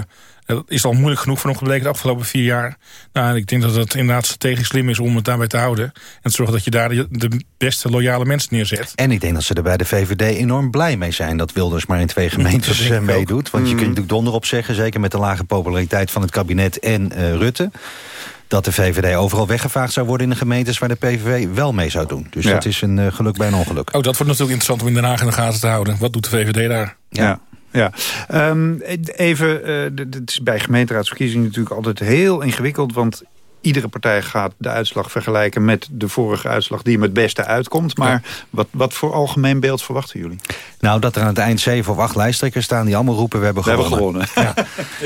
Speaker 24: dat is al moeilijk genoeg voor hem gebleken de afgelopen vier jaar. Nou, en ik denk dat het inderdaad strategisch slim is om het daarbij te houden. En te zorgen dat je daar de, beste loyale mensen neerzet.
Speaker 25: En ik denk dat ze er bij de VVD enorm blij mee zijn... dat Wilders maar in twee gemeentes meedoet. Want je
Speaker 24: Mm.
Speaker 25: kunt natuurlijk donder op zeggen... zeker met de lage populariteit van het kabinet en Rutte... dat de VVD overal weggevaagd zou worden in de gemeentes... waar de PVV wel mee zou doen. Dus
Speaker 24: Ja.
Speaker 25: dat is een eh, geluk bij een ongeluk.
Speaker 24: Ook dat wordt natuurlijk interessant om in Den Haag in de gaten te houden. Wat doet de VVD daar?
Speaker 10: Ja. Ja, Ehm, even, eh, d- het is bij gemeenteraadsverkiezingen natuurlijk altijd heel ingewikkeld, want iedere partij gaat de uitslag vergelijken met de vorige uitslag die hem het beste uitkomt. Maar wat, wat voor algemeen beeld verwachten jullie?
Speaker 25: Nou, dat er aan het eind zeven of acht lijsttrekkers staan... die allemaal roepen, we hebben
Speaker 10: We hebben
Speaker 25: gewonnen.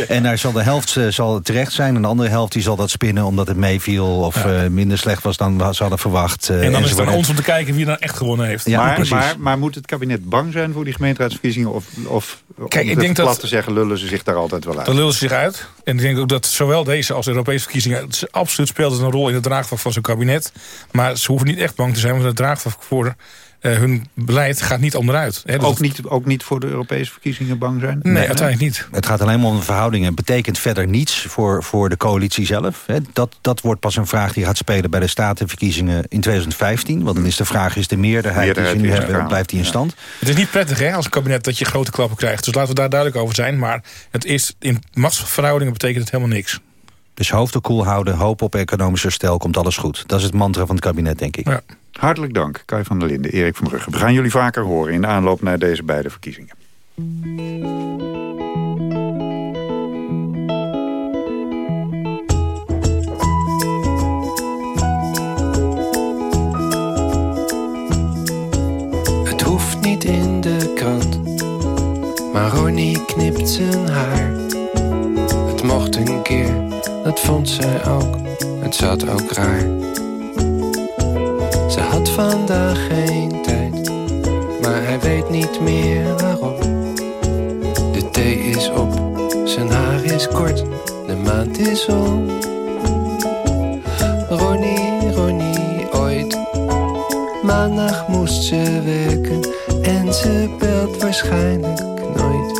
Speaker 25: En daar zal de helft eh, zal terecht zijn... en de andere helft die zal dat spinnen omdat het meeviel... of eh, minder slecht was dan ze hadden verwacht. eh,
Speaker 24: En dan is het aan ons om te kijken wie er echt gewonnen heeft.
Speaker 25: Ja,
Speaker 10: maar,
Speaker 25: precies.
Speaker 10: maar, maar moet het kabinet bang zijn voor die gemeenteraadsverkiezingen? Of, of
Speaker 24: Kijk,
Speaker 10: om
Speaker 24: ik
Speaker 10: het
Speaker 24: denk
Speaker 10: plat
Speaker 24: dat-
Speaker 10: te zeggen, lullen ze zich daar altijd wel uit?
Speaker 24: Dan lullen ze zich uit. En ik denk ook dat zowel deze als de Europese verkiezingen... absoluut speelt een rol in het draagvlak van zo'n kabinet. Maar ze hoeven niet echt bang te zijn... want het draagvlak voor eh, hun beleid gaat niet onderuit. Hè, dus
Speaker 10: Ook niet, ook niet voor de Europese verkiezingen bang zijn?
Speaker 24: Nee, uiteindelijk niet.
Speaker 25: Het gaat alleen maar om de verhoudingen. Het betekent verder niets voor, voor de coalitie zelf. Hè. Dat, dat wordt pas een vraag die gaat spelen bij de statenverkiezingen in 2015. Want dan is de vraag, is de meerderheid,
Speaker 10: Meerderheid
Speaker 25: die ze nu hebben, blijft die in
Speaker 10: ja.
Speaker 25: stand?
Speaker 24: Het is niet prettig hè, als kabinet dat je grote klappen krijgt. Dus laten we daar duidelijk over zijn. Maar het is, in machtsverhoudingen betekent het helemaal niks.
Speaker 25: Dus hoofd er koel houden, hoop op economisch herstel, komt alles goed. Dat is het mantra van het kabinet, denk ik.
Speaker 10: Hartelijk dank, Kai van der Linden, Erik van Brugge. We gaan jullie vaker horen in de aanloop naar deze beide verkiezingen.
Speaker 26: Het hoeft niet in de krant, maar Ronnie knipt zijn haar. Het mocht een keer, dat vond zij ook, het zat ook raar. Ze had vandaag geen tijd, maar hij weet niet meer waarom. De thee is op, zijn haar is kort, de maand is om. Ronnie, Ronnie, ooit Maandag moest ze werken en ze belt waarschijnlijk nooit.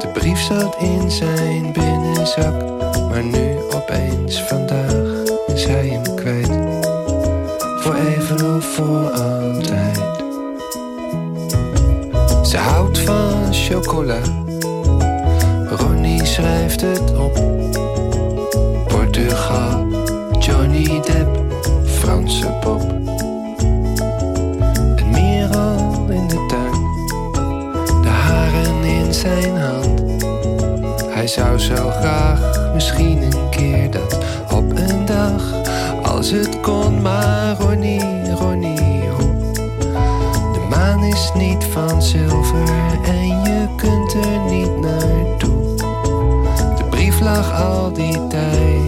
Speaker 26: De brief zat in zijn binnenzak, maar nu opeens vandaag is hij hem kwijt. Voor even of voor altijd. Ze houdt van chocola. Ronnie schrijft het op. Portugal, Johnny Depp, Franse pop. Een merel in de tuin, de haren in zijn hand. Hij zou zo graag misschien een keer dat op een dag, als het kon, maar Ronnie, Ronnie. De maan is niet van zilver en je kunt er niet naartoe. De brief lag al die tijd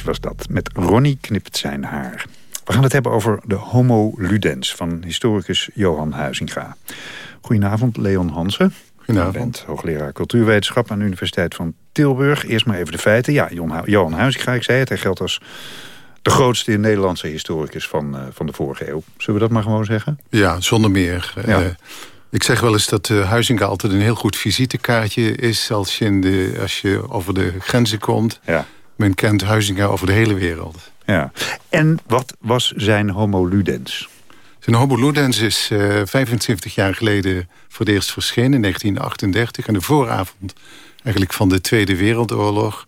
Speaker 10: Was dat, met Ronnie knipt zijn haar. We gaan het hebben over de homo ludens van historicus Johan Huizinga. Goedenavond, Leon Hansen. Goedenavond. U bent hoogleraar cultuurwetenschap aan de Universiteit van Tilburg. Eerst maar even de feiten. Ja, Johan Huizinga, ik zei het, hij geldt als de grootste Nederlandse historicus van, eh, van de vorige eeuw. Zullen we dat maar gewoon zeggen?
Speaker 27: Ja, zonder meer.
Speaker 10: Ja.
Speaker 27: Eh, ik zeg wel eens dat uh, Huizinga altijd een heel goed visitekaartje is... als je, in de, als je over de grenzen komt.
Speaker 10: Ja.
Speaker 27: Men kent Huizinga over de hele wereld.
Speaker 10: Ja. En wat was zijn homo ludens?
Speaker 27: Zijn Homo Ludens is eh 25 jaar geleden voor het eerst verschenen in 1938... aan de vooravond eigenlijk van de Tweede Wereldoorlog.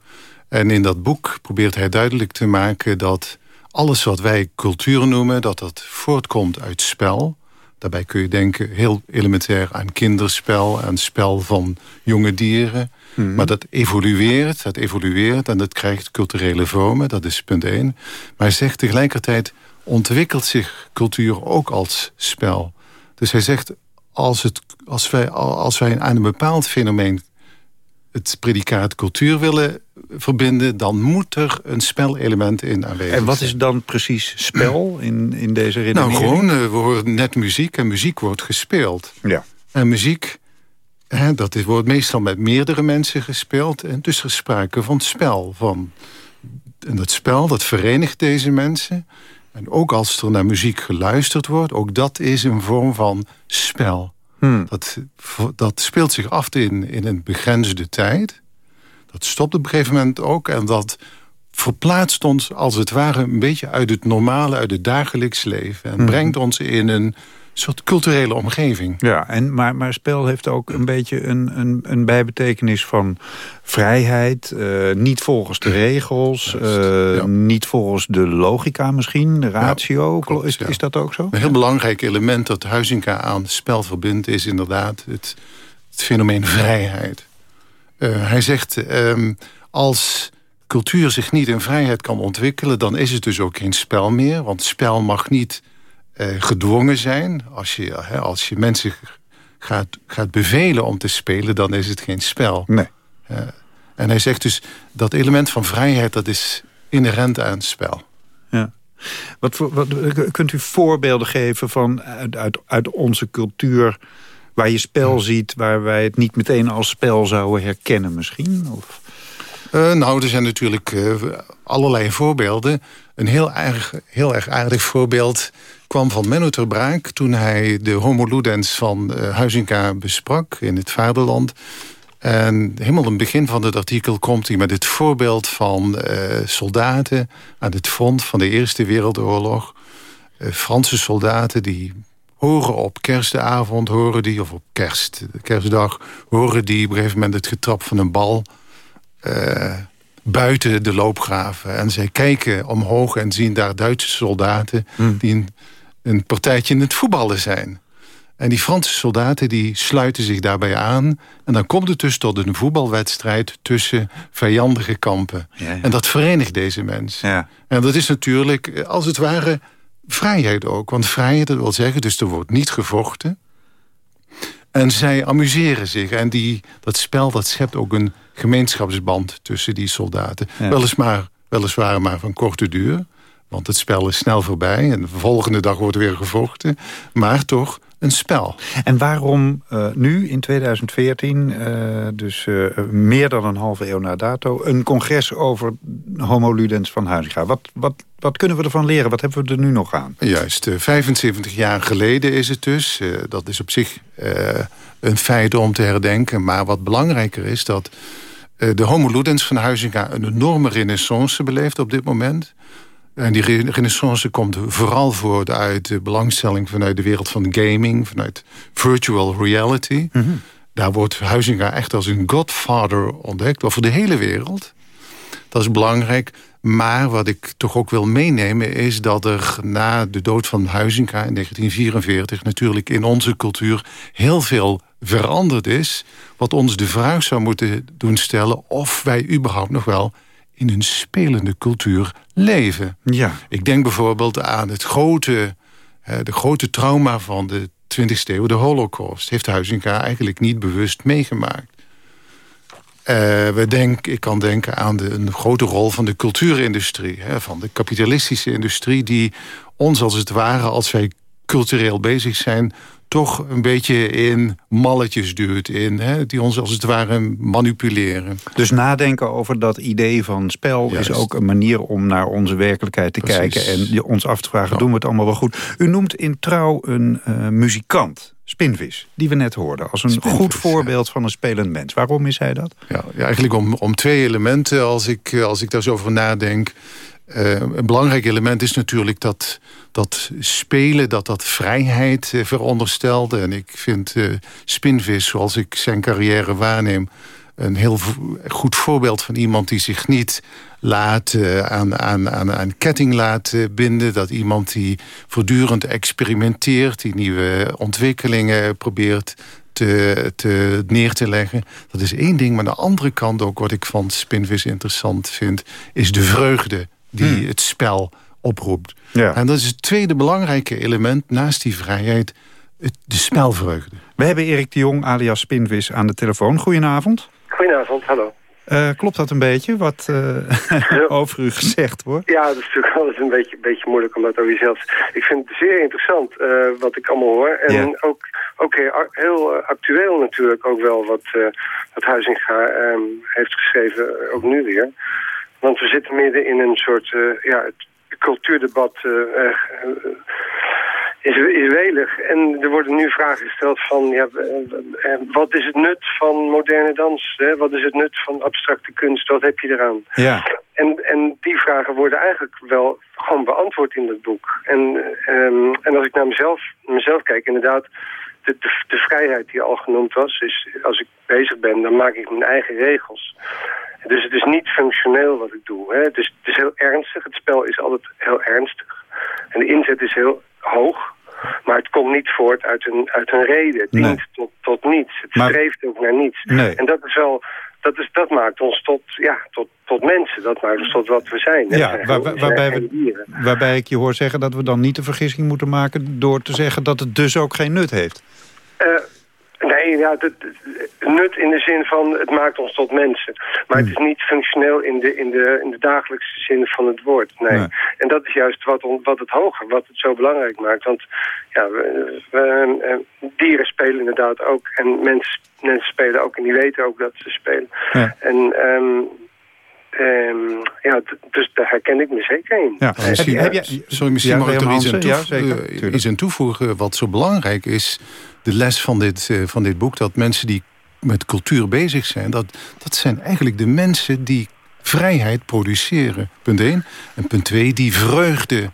Speaker 27: En in dat boek probeert hij duidelijk te maken dat alles wat wij cultuur noemen... dat dat voortkomt uit spel. Daarbij kun je denken heel elementair aan kinderspel... aan spel van jonge dieren.
Speaker 10: Mhm.
Speaker 27: Maar dat evolueert, dat evolueert en dat krijgt culturele vormen. Dat is punt één. Maar hij zegt tegelijkertijd ontwikkelt zich cultuur ook als spel. Dus hij zegt, als, het, als, wij, als wij aan een bepaald fenomeen... het predicaat cultuur willen verbinden... dan moet er een spelelement in aanwezig
Speaker 10: En wat
Speaker 27: zijn.
Speaker 10: is dan precies spel in, in deze
Speaker 27: Nou,
Speaker 10: redenering?
Speaker 27: gewoon, eh, we horen net muziek en muziek wordt gespeeld.
Speaker 10: Ja.
Speaker 27: En muziek, hè, dat is, wordt meestal met meerdere mensen gespeeld. En dus er is sprake van spel. Van, en dat spel, dat verenigt deze mensen. En ook als er naar muziek geluisterd wordt... ook dat is een vorm van spel.
Speaker 10: Hmm.
Speaker 27: Dat, dat speelt zich af in, in een begrensde tijd. Dat stopt op een gegeven moment ook. En dat verplaatst ons als het ware een beetje uit het normale... uit het dagelijks leven. En
Speaker 10: Mhm.
Speaker 27: brengt ons in een soort culturele omgeving.
Speaker 10: Ja, en, maar, maar spel heeft ook een beetje een, een, een bijbetekenis van vrijheid. eh, niet volgens de regels. eh, Niet volgens de logica misschien, de ratio. is, is dat ook zo?
Speaker 27: Een heel belangrijk element dat Huizinga aan spel verbindt... is inderdaad het, het fenomeen vrijheid. Eh, hij zegt, ehm, als cultuur zich niet in vrijheid kan ontwikkelen... dan is het dus ook geen spel meer. Want spel mag niet gedwongen zijn. Als je, hè, als je mensen gaat, gaat bevelen om te spelen... dan is het geen spel.
Speaker 10: Nee.
Speaker 27: Eh, en hij zegt dus, dat element van vrijheid... dat is inherent aan het spel.
Speaker 10: Ja. Wat, voor, wat, kunt u voorbeelden geven van uit, uit, uit onze cultuur... waar je spel ziet, waar wij het niet meteen als spel zouden herkennen misschien? Of?
Speaker 27: Eh, nou, er zijn natuurlijk eh, allerlei voorbeelden. Een heel erg, heel erg aardig voorbeeld kwam van Menno ter Braak... toen hij de homo ludens van uh, Huizinga besprak in het vaderland. En helemaal in het begin van het artikel komt hij met het voorbeeld van soldaten... aan het front van de Eerste Wereldoorlog. Franse soldaten die horen op kerstavond, horen die, of op kerst, kerstdag... horen die op een gegeven moment het getrap van een bal... Buiten de loopgraven. En zij kijken omhoog en zien daar Duitse soldaten...
Speaker 10: Hmm.
Speaker 27: die een, een partijtje in het voetballen zijn. En die Franse soldaten die sluiten zich daarbij aan. En dan komt het dus tot een voetbalwedstrijd... tussen vijandige kampen.
Speaker 10: Ja, ja.
Speaker 27: En dat verenigt deze mensen.
Speaker 10: Ja.
Speaker 27: En dat is natuurlijk, als het ware, vrijheid ook. Want vrijheid, dat wil zeggen, dus er wordt niet gevochten... En zij amuseren zich. En die, dat spel dat schept ook een gemeenschapsband tussen die soldaten. Weliswaar, weliswaar maar van korte duur. Want het spel is snel voorbij. En de volgende dag wordt weer gevochten. Maar toch een spel.
Speaker 10: En waarom uh, nu, in 2014, uh, dus uh, meer dan een halve eeuw na dato... een congres over homo ludens van Huizinga? Wat, wat, wat kunnen we ervan leren? Wat hebben we er nu nog aan?
Speaker 27: Juist, 75 jaar geleden is het dus. dat is op zich een feit om te herdenken. Maar wat belangrijker is dat de homo ludens van Huizinga... een enorme renaissance beleeft op dit moment... En die renaissance komt vooral voort uit de belangstelling... vanuit de wereld van gaming, vanuit virtual reality.
Speaker 10: Mhm.
Speaker 27: Daar wordt Huizinga echt als een godfather ontdekt, over de hele wereld. Dat is belangrijk. Maar wat ik toch ook wil meenemen is dat er na de dood van Huizinga in 1944... natuurlijk in onze cultuur heel veel veranderd is... wat ons de vraag zou moeten doen stellen of wij überhaupt nog wel in een spelende cultuur leven.
Speaker 10: Ja.
Speaker 27: Ik denk bijvoorbeeld aan het grote, de grote trauma van de 20e eeuw, de holocaust. Heeft Huizinga eigenlijk niet bewust meegemaakt. Uh, we denk, ik kan denken aan de, een grote rol van de cultuurindustrie. Hè, van de kapitalistische industrie die ons als het ware, als wij cultureel bezig zijn toch een beetje in malletjes duwt. In, hè, die ons als het ware manipuleren.
Speaker 10: Dus nadenken over dat idee van spel
Speaker 27: Juist.
Speaker 10: is ook een manier om naar onze werkelijkheid te
Speaker 27: Precies.
Speaker 10: kijken. En ons af te vragen, doen we het allemaal wel goed? U noemt in trouw een eh, muzikant, Spinvis, die we net hoorden. Als een
Speaker 27: Spinvis,
Speaker 10: goed voorbeeld van een spelend mens. Waarom is hij dat?
Speaker 27: Ja, ja, eigenlijk om, om twee elementen als ik, eh, als ik daar zo over nadenk. Eh, een belangrijk element is natuurlijk dat, dat spelen, dat dat vrijheid eh, veronderstelde. En ik vind eh, Spinvis, zoals ik zijn carrière waarneem... een heel goed voorbeeld van iemand die zich niet laat aan, aan, aan, aan ketting laat binden. Dat iemand die voortdurend experimenteert, die nieuwe ontwikkelingen probeert te, te, neer te leggen. Dat is één ding. Maar de andere kant ook wat ik van Spinvis interessant vind... is de vreugde die het spel oproept.
Speaker 10: Ja.
Speaker 27: En dat is het tweede belangrijke element naast die vrijheid... het- de spelvreugde.
Speaker 10: We hebben Erik de Jong, alias Spinvis, aan de telefoon. Goedenavond.
Speaker 28: Goedenavond, hallo.
Speaker 10: Eh, klopt dat een beetje, wat eh, over u gezegd wordt?
Speaker 28: Ja, dat is natuurlijk altijd een beetje, beetje moeilijk om dat over jezelf te- Ik vind het zeer interessant eh, wat ik allemaal hoor. En
Speaker 10: Ja.
Speaker 28: ook, ook heel, heel actueel natuurlijk ook wel wat, eh wat Huizinga ehm, heeft geschreven, ook nu weer. Want we zitten midden in een soort eh, ja, het cultuurdebat eh, eh, is, is welig. En er worden nu vragen gesteld van, ja, wat is het nut van moderne dans? Hè? Wat is het nut van abstracte kunst? Wat heb je eraan?
Speaker 10: Ja.
Speaker 28: En, en die vragen worden eigenlijk wel gewoon beantwoord in het boek. En, ehm, en als ik naar mezelf, mezelf kijk, inderdaad, de, de, de, vrijheid die al genoemd was, is als ik bezig ben, dan maak ik mijn eigen regels. Dus het is niet functioneel wat ik doe. Hè. Dus het is heel ernstig. Het spel is altijd heel ernstig. En de inzet is heel hoog. Maar het komt niet voort uit een, uit een reden. Het dient tot, tot niets. Het maar... streeft ook naar niets.
Speaker 10: Nee.
Speaker 28: En dat is wel... Dat, is, dat maakt ons tot, ja, tot, tot mensen. Dat maakt ons tot wat we zijn.
Speaker 10: Ja, waar, waar, waarbij, we, waarbij ik je hoor zeggen dat we dan niet de vergissing moeten maken... door te zeggen dat het dus ook geen nut heeft.
Speaker 28: Uh, Nee, ja, het, nut in de zin van het maakt ons tot mensen. Maar het is niet functioneel in de, in de, in de dagelijkse zin van het woord. Nee. En dat is juist wat, wat het hoger, wat het zo belangrijk maakt. Want ja, we, we, dieren spelen inderdaad ook. En mensen, mensen spelen ook en die weten ook dat ze spelen. Ja. En... Um, Um, ja, dus daar herken ik me zeker in.
Speaker 27: Ja, misschien, heb, heb sorry, misschien ja, mag ik er iets, aan, toevoegen, ja, iets aan toevoegen wat zo belangrijk is de les van dit, uh, van dit boek... dat mensen die met cultuur bezig zijn... dat, dat zijn eigenlijk de mensen die vrijheid produceren. Punt 1. En punt 2, die vreugde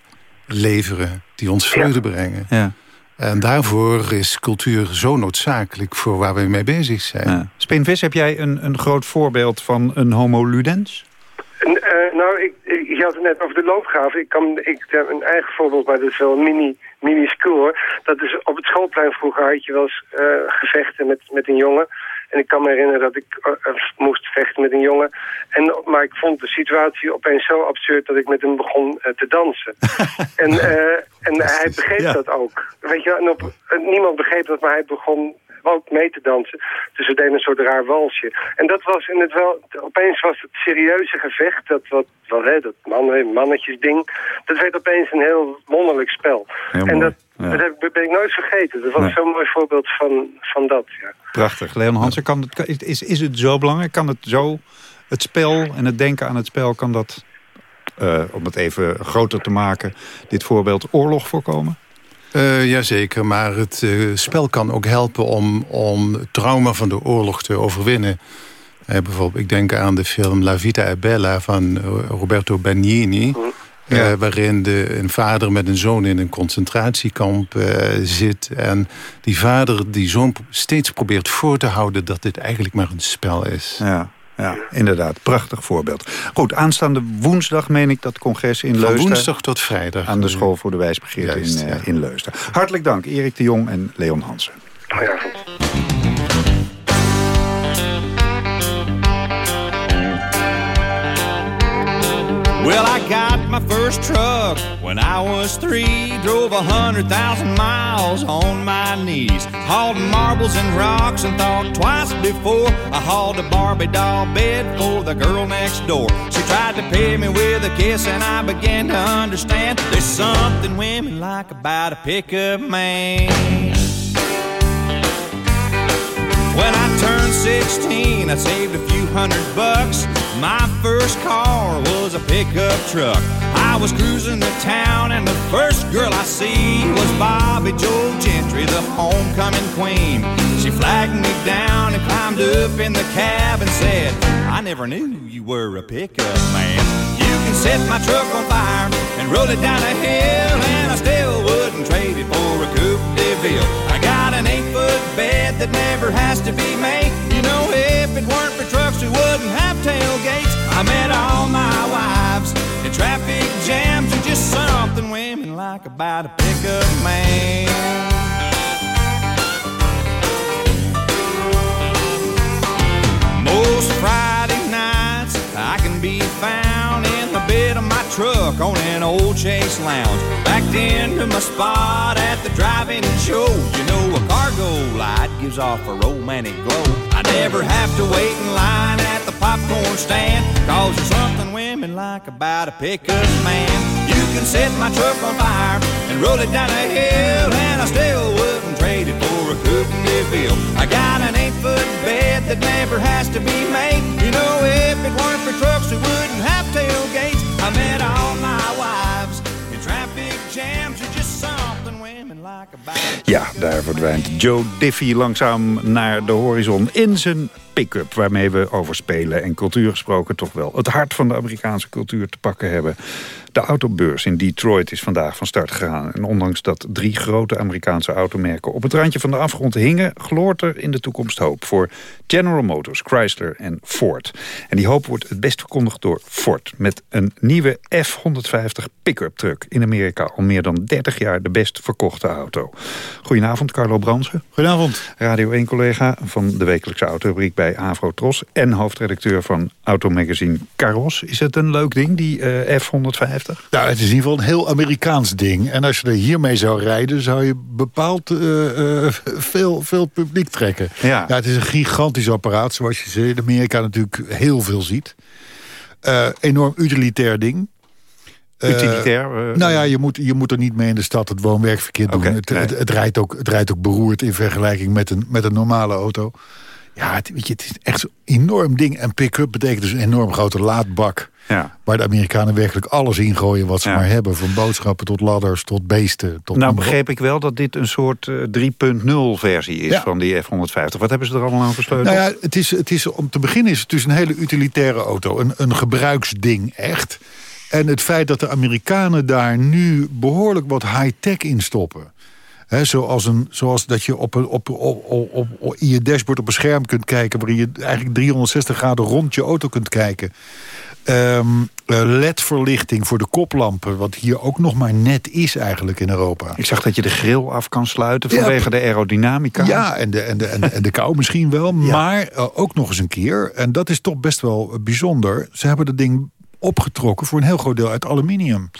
Speaker 27: leveren. Die ons vreugde brengen. Ja. En daarvoor is cultuur zo noodzakelijk voor waar we mee bezig zijn. Ja.
Speaker 10: Spinvis, heb jij een, een groot voorbeeld van een homo ludens?
Speaker 28: Uh, nou, ik, ik, je had het net over de loopgraven. Ik, kan, ik heb een eigen voorbeeld, maar dat is wel mini, mini school. Dat is op het schoolplein vroeger had je wel eens uh, gevechten met, met een jongen. En ik kan me herinneren dat ik uh, moest vechten met een jongen. En, maar ik vond de situatie opeens zo absurd dat ik met hem begon te dansen. en, en hij begreep ja. dat ook. Weet je, en op, niemand begreep dat, maar hij begon ook mee te dansen. Dus we deden een soort raar walsje. En dat was in het wel, opeens was het serieuze gevecht, dat, wat, wat, hè, dat mannen, mannetjesding, dat werd opeens een heel wonderlijk spel. en dat, ja. dat heb, ben ik nooit vergeten. Dat was nee. zo'n mooi voorbeeld van, van dat, ja.
Speaker 10: Prachtig. Leon Hansen, kan het, is, is het zo belangrijk? Kan het zo, het spel en het denken aan het spel, kan dat, uh, om het even groter te maken, dit voorbeeld oorlog voorkomen?
Speaker 27: Uh, jazeker, maar het uh, spel kan ook helpen om, om het trauma van de oorlog te overwinnen. Uh, bijvoorbeeld, ik denk aan de film La Vita e Bella van Roberto Benigni... Ja. waarin de, een vader met een zoon in een concentratiekamp zit. En die vader die zoon steeds probeert voor te houden... dat dit eigenlijk maar een spel is.
Speaker 10: Ja ja, inderdaad. Prachtig voorbeeld. Goed, aanstaande woensdag meen ik dat congres in Leusden.
Speaker 27: Van woensdag tot vrijdag.
Speaker 10: Aan de School voor de Wijsbegeerte in, ja. in Leusden. Hartelijk dank, Erik de Jong en Leon Hansen.
Speaker 29: Well, I got my first truck when I was three. Drove a hundred thousand miles on my knees. Hauled marbles and rocks and thought twice before I hauled a Barbie doll bed for the girl next door. She tried to pay me with a kiss and I began to understand there's something women like about a pickup man. When I turned 16, I saved a few hundred bucks. My first car was a pickup truck. I was cruising the town, and the first girl I see was Bobby Joe Gentry, the homecoming queen. She flagged me down and climbed up in the cab and said, I never knew you were a pickup man. You can set my truck on fire and roll it down a hill, and I still wouldn't trade it for a Coupe de Ville. I got an eight foot bed that never has to be made. If it weren't for trucks, we wouldn't have tailgates. I met all my wives in traffic jams, and just something women like about a pickup man. Most Friday nights, I can be found in the bed of my truck on an old Chase Lounge. Backed into my spot at the drive-in show. You know, a cargo light gives off a romantic glow. I never have to wait in line at the popcorn stand. Cause there's something women like about a pickup man. You can set my truck on fire and roll it down a hill, and I still wouldn't trade it for a coupe de ville. I got an eight-foot bed that never has to be made. You know, if it weren't for trucks, we wouldn't have tailgates. I met all my wives
Speaker 10: Ja, daar verdwijnt Joe Diffie langzaam naar de horizon in zijn pick-up... waarmee we over spelen en cultuur gesproken toch wel... het hart van de Amerikaanse cultuur te pakken hebben. De autobeurs in Detroit is vandaag van start gegaan. En ondanks dat drie grote Amerikaanse automerken op het randje van de afgrond hingen... gloort er in de toekomst hoop voor General Motors, Chrysler en Ford. En die hoop wordt het best verkondigd door Ford... met een nieuwe F-150 pick-up truck. In Amerika al meer dan 30 jaar de best verkochte auto. Goedenavond, Carlo Bransen.
Speaker 30: Goedenavond.
Speaker 10: Radio 1-collega van de wekelijkse autorubriek bij Avro Tros... en hoofdredacteur van automagazine Caros. Is het een leuk ding, die uh, F-150?
Speaker 30: Nou, het is in ieder geval een heel Amerikaans ding. En als je er hiermee zou rijden, zou je bepaald uh, uh, veel, veel publiek trekken.
Speaker 10: Ja.
Speaker 30: ja. Het is een gigantisch apparaat, zoals je in Amerika natuurlijk heel veel ziet. enorm utilitair ding.
Speaker 10: Utilitair?
Speaker 30: nou ja, je moet, je moet er niet mee in de stad het woon-werkverkeer doen.
Speaker 10: Okay,
Speaker 30: het,
Speaker 10: nee.
Speaker 30: het, het, rijdt ook, het rijdt ook beroerd in vergelijking met een, met een normale auto. Ja, het, weet je, het is echt zo'n enorm ding. En pick-up betekent dus een enorm grote laadbak.
Speaker 10: Ja.
Speaker 30: Waar de Amerikanen werkelijk alles ingooien wat ze
Speaker 10: Ja.
Speaker 30: maar hebben. Van boodschappen tot ladders, tot beesten. Tot
Speaker 10: Nou begreep ik wel dat dit een soort eh, 3.0 versie is
Speaker 30: Ja.
Speaker 10: van die F-150. Wat hebben ze er allemaal aan versleuteld?
Speaker 30: Nou ja, het is, het is, om te beginnen is het dus een hele utilitaire auto. Een, een gebruiksding, echt. En het feit dat de Amerikanen daar nu behoorlijk wat high-tech in stoppen. Zoals, een, zoals dat je op, een, op, op, op, op- in je dashboard op een scherm kunt kijken... waarin je eigenlijk 360 graden rond je auto kunt kijken. Eh, LED-verlichting voor de koplampen, wat hier ook nog maar net is eigenlijk in Europa.
Speaker 10: Ik zag dat je de grill af kan sluiten
Speaker 30: Ja,
Speaker 10: vanwege de aerodynamica.
Speaker 30: Ja, en de, en de, en de, en de kou misschien wel. Maar eh, ook nog eens een keer, en dat is toch best wel eh, bijzonder... ze hebben dat ding opgetrokken voor een heel groot deel uit aluminium.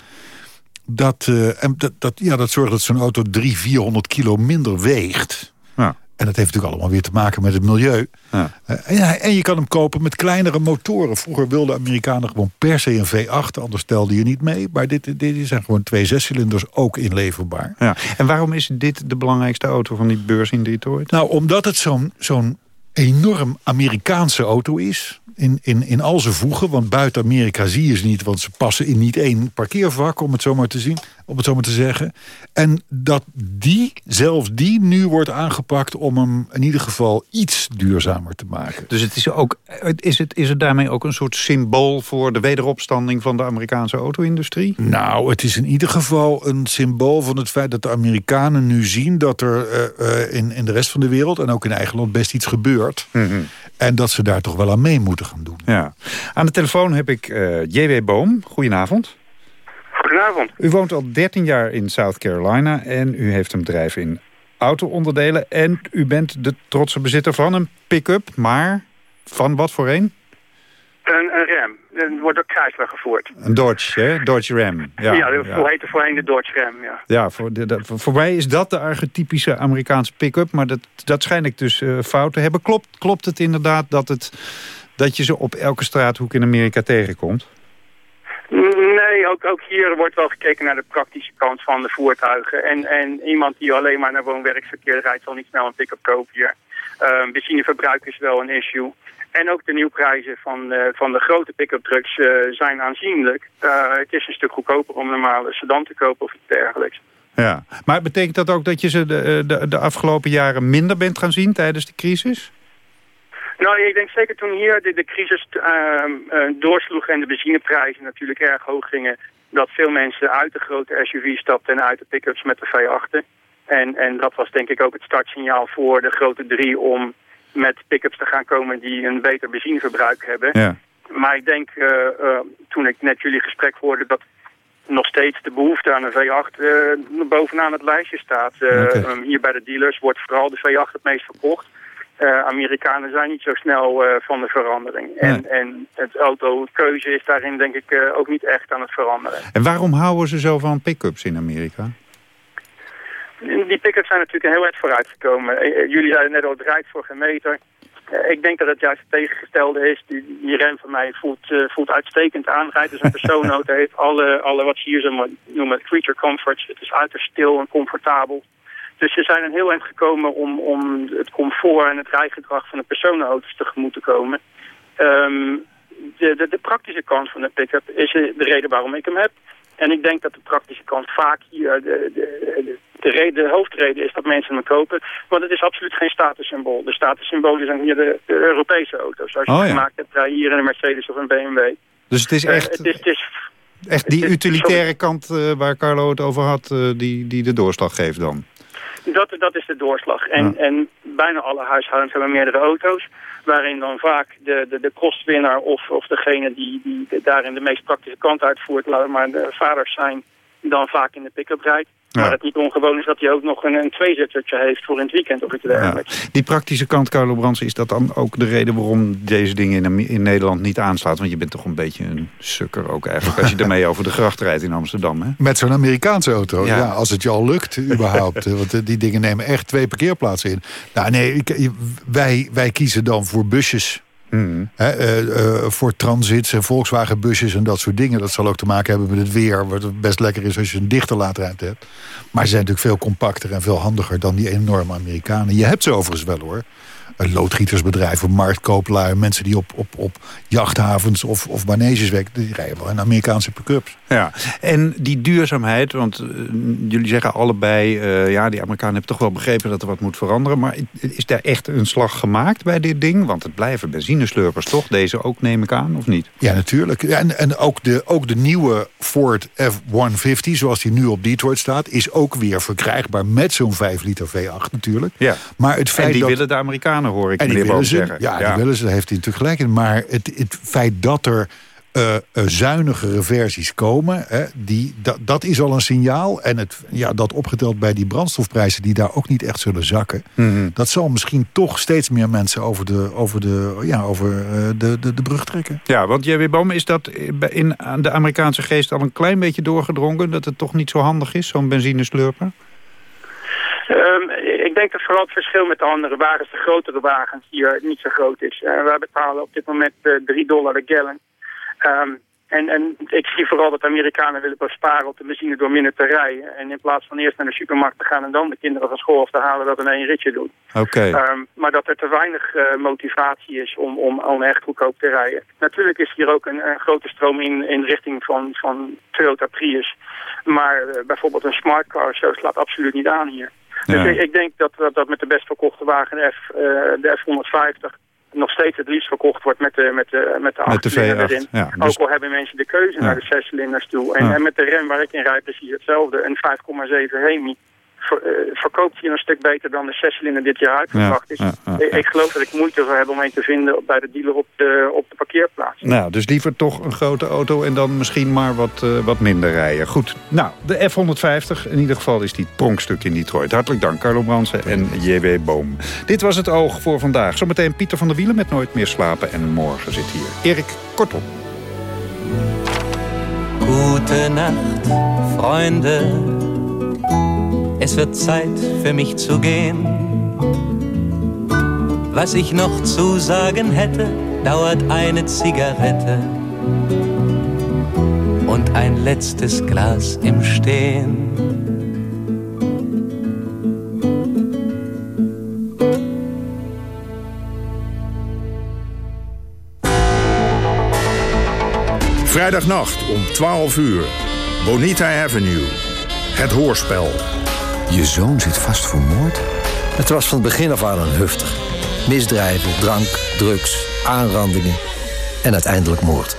Speaker 30: Dat, eh, en dat, dat, ja, dat zorgt dat zo'n auto 300, 400 kilo minder weegt.
Speaker 10: Ja.
Speaker 30: En dat heeft natuurlijk allemaal weer te maken met het milieu.
Speaker 10: Ja.
Speaker 30: Eh, en, en je kan hem kopen met kleinere motoren. Vroeger wilden Amerikanen gewoon per se een V8, anders stelde je niet mee. Maar dit, dit zijn gewoon twee zescilinders ook inleverbaar.
Speaker 10: Ja. En waarom is dit de belangrijkste auto van die beurs in Detroit?
Speaker 30: Nou, omdat het zo'n zo'n enorm Amerikaanse auto is. In, in, in al zijn voegen. Want buiten Amerika zie je ze niet. Want ze passen in niet één parkeervak, om het zo maar te zien. Om het zo maar te zeggen. En dat die, zelfs die nu wordt aangepakt om hem in ieder geval iets duurzamer te maken.
Speaker 10: Dus het is, ook, is, het, is het daarmee ook een soort symbool voor de wederopstanding van de Amerikaanse auto-industrie?
Speaker 30: Nou, het is in ieder geval een symbool van het feit dat de Amerikanen nu zien... dat er eh, eh, in, in de rest van de wereld en ook in eigen land best iets gebeurt. En dat ze daar toch wel aan mee moeten gaan doen.
Speaker 10: Ja. Aan de telefoon heb ik eh, J.W. Boom. Goedenavond.
Speaker 31: Goedenavond.
Speaker 10: U woont al 13 jaar in South Carolina en u heeft een bedrijf in auto-onderdelen. En u bent de trotse bezitter van een pick-up, maar van wat voor een?
Speaker 31: Een, een Ram. Dat wordt door Chrysler gevoerd.
Speaker 10: Een Dodge, hè? Dodge Ram.
Speaker 31: Ja,
Speaker 10: Ja, ja.
Speaker 31: hoe heette voorheen de Dodge Ram, ja.
Speaker 10: Ja, voor, de, de- voor- mij is dat de archetypische Amerikaanse pick-up. Maar dat, dat schijn ik dus eh, fout te hebben. Klopt, klopt het inderdaad dat, het, dat je ze op elke straathoek in Amerika tegenkomt?
Speaker 31: Nee, ook, ook hier wordt wel gekeken naar de praktische kant van de voertuigen. En, en iemand die alleen maar naar woon-werkverkeer rijdt, zal niet snel een pick-up kopen hier. Ehm benzineverbruik is wel een issue. En ook de nieuwprijzen van, eh, van de grote pick-up trucks eh, zijn aanzienlijk. Eh, het is een stuk goedkoper om een normale sedan te kopen of iets dergelijks.
Speaker 10: Ja. Maar betekent dat ook dat je ze de, de, de afgelopen jaren minder bent gaan zien tijdens de crisis?
Speaker 31: Nou, ik denk zeker toen hier de, de crisis doorsloeg en de benzineprijzen natuurlijk erg hoog gingen, dat veel mensen uit de grote SUV stapten en uit de pick-ups met de V8'en. En, en dat was denk ik ook het startsignaal voor de grote drie om met pick-ups te gaan komen die een beter benzineverbruik hebben.
Speaker 10: Ja.
Speaker 31: Maar ik denk, eh, eh, toen ik net jullie gesprek hoorde, dat nog steeds de behoefte aan een V8 eh, bovenaan het lijstje staat. Um, hier bij de dealers wordt vooral de V8 het meest verkocht. Amerikanen zijn niet zo snel van de verandering. En, en het autokeuze is daarin denk ik ook niet echt aan het veranderen.
Speaker 10: En waarom houden ze zo van pick-ups in Amerika?
Speaker 31: Die pick-ups zijn natuurlijk heel erg vooruitgekomen. Eh, eh, Jullie zeiden net al, het rijdt voor geen meter. Eh, Ik denk dat het juist het tegengestelde is. Die, rem van mij voelt, voelt uitstekend aan. Rijdt dus een persoonauto. heeft alle, alle wat ze hier zo noemen creature comforts. Het is uiterst stil en comfortabel. Dus ze zijn er heel eind gekomen om, om het comfort en het rijgedrag van de personenauto's tegemoet te komen. Ehm, de, de, de praktische kant van de pick-up is de reden waarom ik hem heb. En ik denk dat de praktische kant vaak hier de, de, de- de, reden, de hoofdreden is dat mensen hem kopen. Want het is absoluut geen statussymbool. De statussymbolen zijn hier de, de Europese auto's. Als je
Speaker 10: Oh, ja.
Speaker 31: gemaakt hebt, rij je hier in een Mercedes of een BMW.
Speaker 10: Dus het is
Speaker 31: Eh,
Speaker 10: echt,
Speaker 31: het is, het is,
Speaker 10: echt die utilitaire kant eh, waar Carlo het over had... eh, die, die de doorslag geeft dan.
Speaker 31: Dat, dat is de doorslag. En, en bijna alle huishoudens hebben meerdere auto's. Waarin dan vaak de, de, de kostwinnaar of, of degene die, die daarin de meest praktische kant uitvoert, we maar de vaders zijn, dan vaak in de pick-up rijdt. Maar het niet ongewoon is dat hij ook nog een, een tweezittertje heeft voor in het weekend of iets dergelijks.
Speaker 10: Die praktische kant, Carlo Brands, is dat dan ook de reden waarom deze dingen in, in Nederland niet aanslaat? Want je bent toch een beetje een sukker ook eigenlijk als je ermee over de gracht rijdt in Amsterdam, hè?
Speaker 30: Met zo'n Amerikaanse auto.
Speaker 10: Ja.
Speaker 30: Ja. als het je al lukt, überhaupt. Want eh, die dingen nemen echt twee parkeerplaatsen in. Nou nee, ik- wij, wij kiezen dan voor busjes. Eh, eh, voor transits en Volkswagen busjes en dat soort dingen. Dat zal ook te maken hebben met het weer. Wat best lekker is als je een dichte laadruimte hebt. Maar ze zijn natuurlijk veel compacter en veel handiger dan die enorme Amerikanen. Je hebt ze overigens wel hoor. Loodgietersbedrijven, marktkooplui, mensen die op, op, op jachthavens of, of maneges werken. Die rijden wel in Amerikaanse pick-ups.
Speaker 10: Ja, en die duurzaamheid, want eh, jullie zeggen allebei... eh, ja, die Amerikanen hebben toch wel begrepen dat er wat moet veranderen... maar is daar echt een slag gemaakt bij dit ding? Want het blijven benzineslurpers toch? Deze ook, neem ik aan, of niet?
Speaker 30: Ja, natuurlijk. Ja, en en ook, de, ook de nieuwe Ford F-150, zoals die nu op Detroit staat... is ook weer verkrijgbaar met zo'n 5 liter V8 natuurlijk.
Speaker 10: Ja.
Speaker 30: Maar het feit
Speaker 10: en die
Speaker 30: dat...
Speaker 10: willen de Amerikanen, hoor ik
Speaker 30: en die
Speaker 10: meneer
Speaker 30: willen
Speaker 10: Boom
Speaker 30: ze,
Speaker 10: zeggen.
Speaker 30: Ja, die willen ze, daar heeft hij natuurlijk gelijk in. Maar het, het feit dat er eh, eh, zuinigere versies komen, hè, die, dat, dat is al een signaal. En het, ja, dat opgeteld bij die brandstofprijzen die daar ook niet echt zullen zakken...
Speaker 10: Mhm.
Speaker 30: dat zal misschien toch steeds meer mensen over de, over de, ja, over, eh, de, de, de brug trekken.
Speaker 10: Ja, want J.W. Boom, is dat in aan de Amerikaanse geest al een klein beetje doorgedrongen... dat het toch niet zo handig is, zo'n benzineslurper?
Speaker 31: Ehm, ik denk dat vooral het verschil met de andere wagens, de grotere wagens, hier niet zo groot is. Uh, wij betalen op dit moment uh, 3 dollar de gallon. Um, en, en ik zie vooral dat de Amerikanen willen besparen op de benzine door minder te rijden. En in plaats van eerst naar de supermarkt te gaan en dan de kinderen van school af te halen, dat in één ritje doen.
Speaker 10: Oké. Okay.
Speaker 31: Um, maar dat er te weinig uh, motivatie is om, om, om echt goedkoop te rijden. Natuurlijk is hier ook een, een grote stroom in, in richting van, van Toyota Prius. Maar uh, bijvoorbeeld een smart car zo slaat absoluut niet aan hier. Dus ik, ik, denk dat, dat dat met de best verkochte wagen, de, F, uh, de F-150, nog steeds het liefst verkocht wordt met de, met de, met de
Speaker 10: achtercilinder
Speaker 31: erin.
Speaker 10: Ja,
Speaker 31: dus... Ook al hebben mensen de keuze ja. naar de zescilinders toe. En, en, met de rem waar ik in rijd precies hetzelfde. Een 5,7 Hemi ver, uh, verkoopt hier een stuk beter dan de zescilinder dit jaar uitgebracht is. Ik, ik, geloof dat ik moeite zal hebben om een te vinden bij de dealer op de, op de parkeerplaats.
Speaker 10: Nou, dus liever toch een grote auto en dan misschien maar wat, uh, wat minder rijden. Goed, nou, de F-150, in ieder geval is die pronkstuk in Detroit. Hartelijk dank, Carlo Bransen en J.W. Boom. Dit was het Oog voor vandaag. Zometeen Pieter van der Wielen met Nooit meer slapen. En morgen zit hier Erik Kortom.
Speaker 32: Gute Nacht, Freunde. Es wird Zeit für mich zu gehen. Was ich noch zu sagen hätte, dauert eine Zigarette und ein letztes Glas im Stehen.
Speaker 33: Vrijdagnacht om 12 uur. Bonita Avenue. Het hoorspel.
Speaker 34: Je zoon zit vast voor moord? Het was van het begin af aan een huftig. Misdrijven, drank, drugs, aanrandingen en uiteindelijk moord.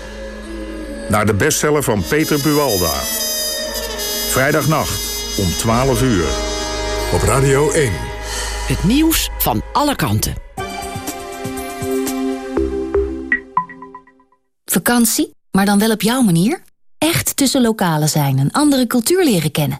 Speaker 33: Naar de bestseller van Peter Buwalda. Vrijdagnacht om 12 uur. Op Radio 1.
Speaker 35: Het nieuws van alle kanten.
Speaker 36: Vakantie, maar dan wel op jouw manier? Echt tussen lokalen zijn, een andere cultuur leren kennen.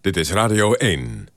Speaker 9: Dit is Radio 1.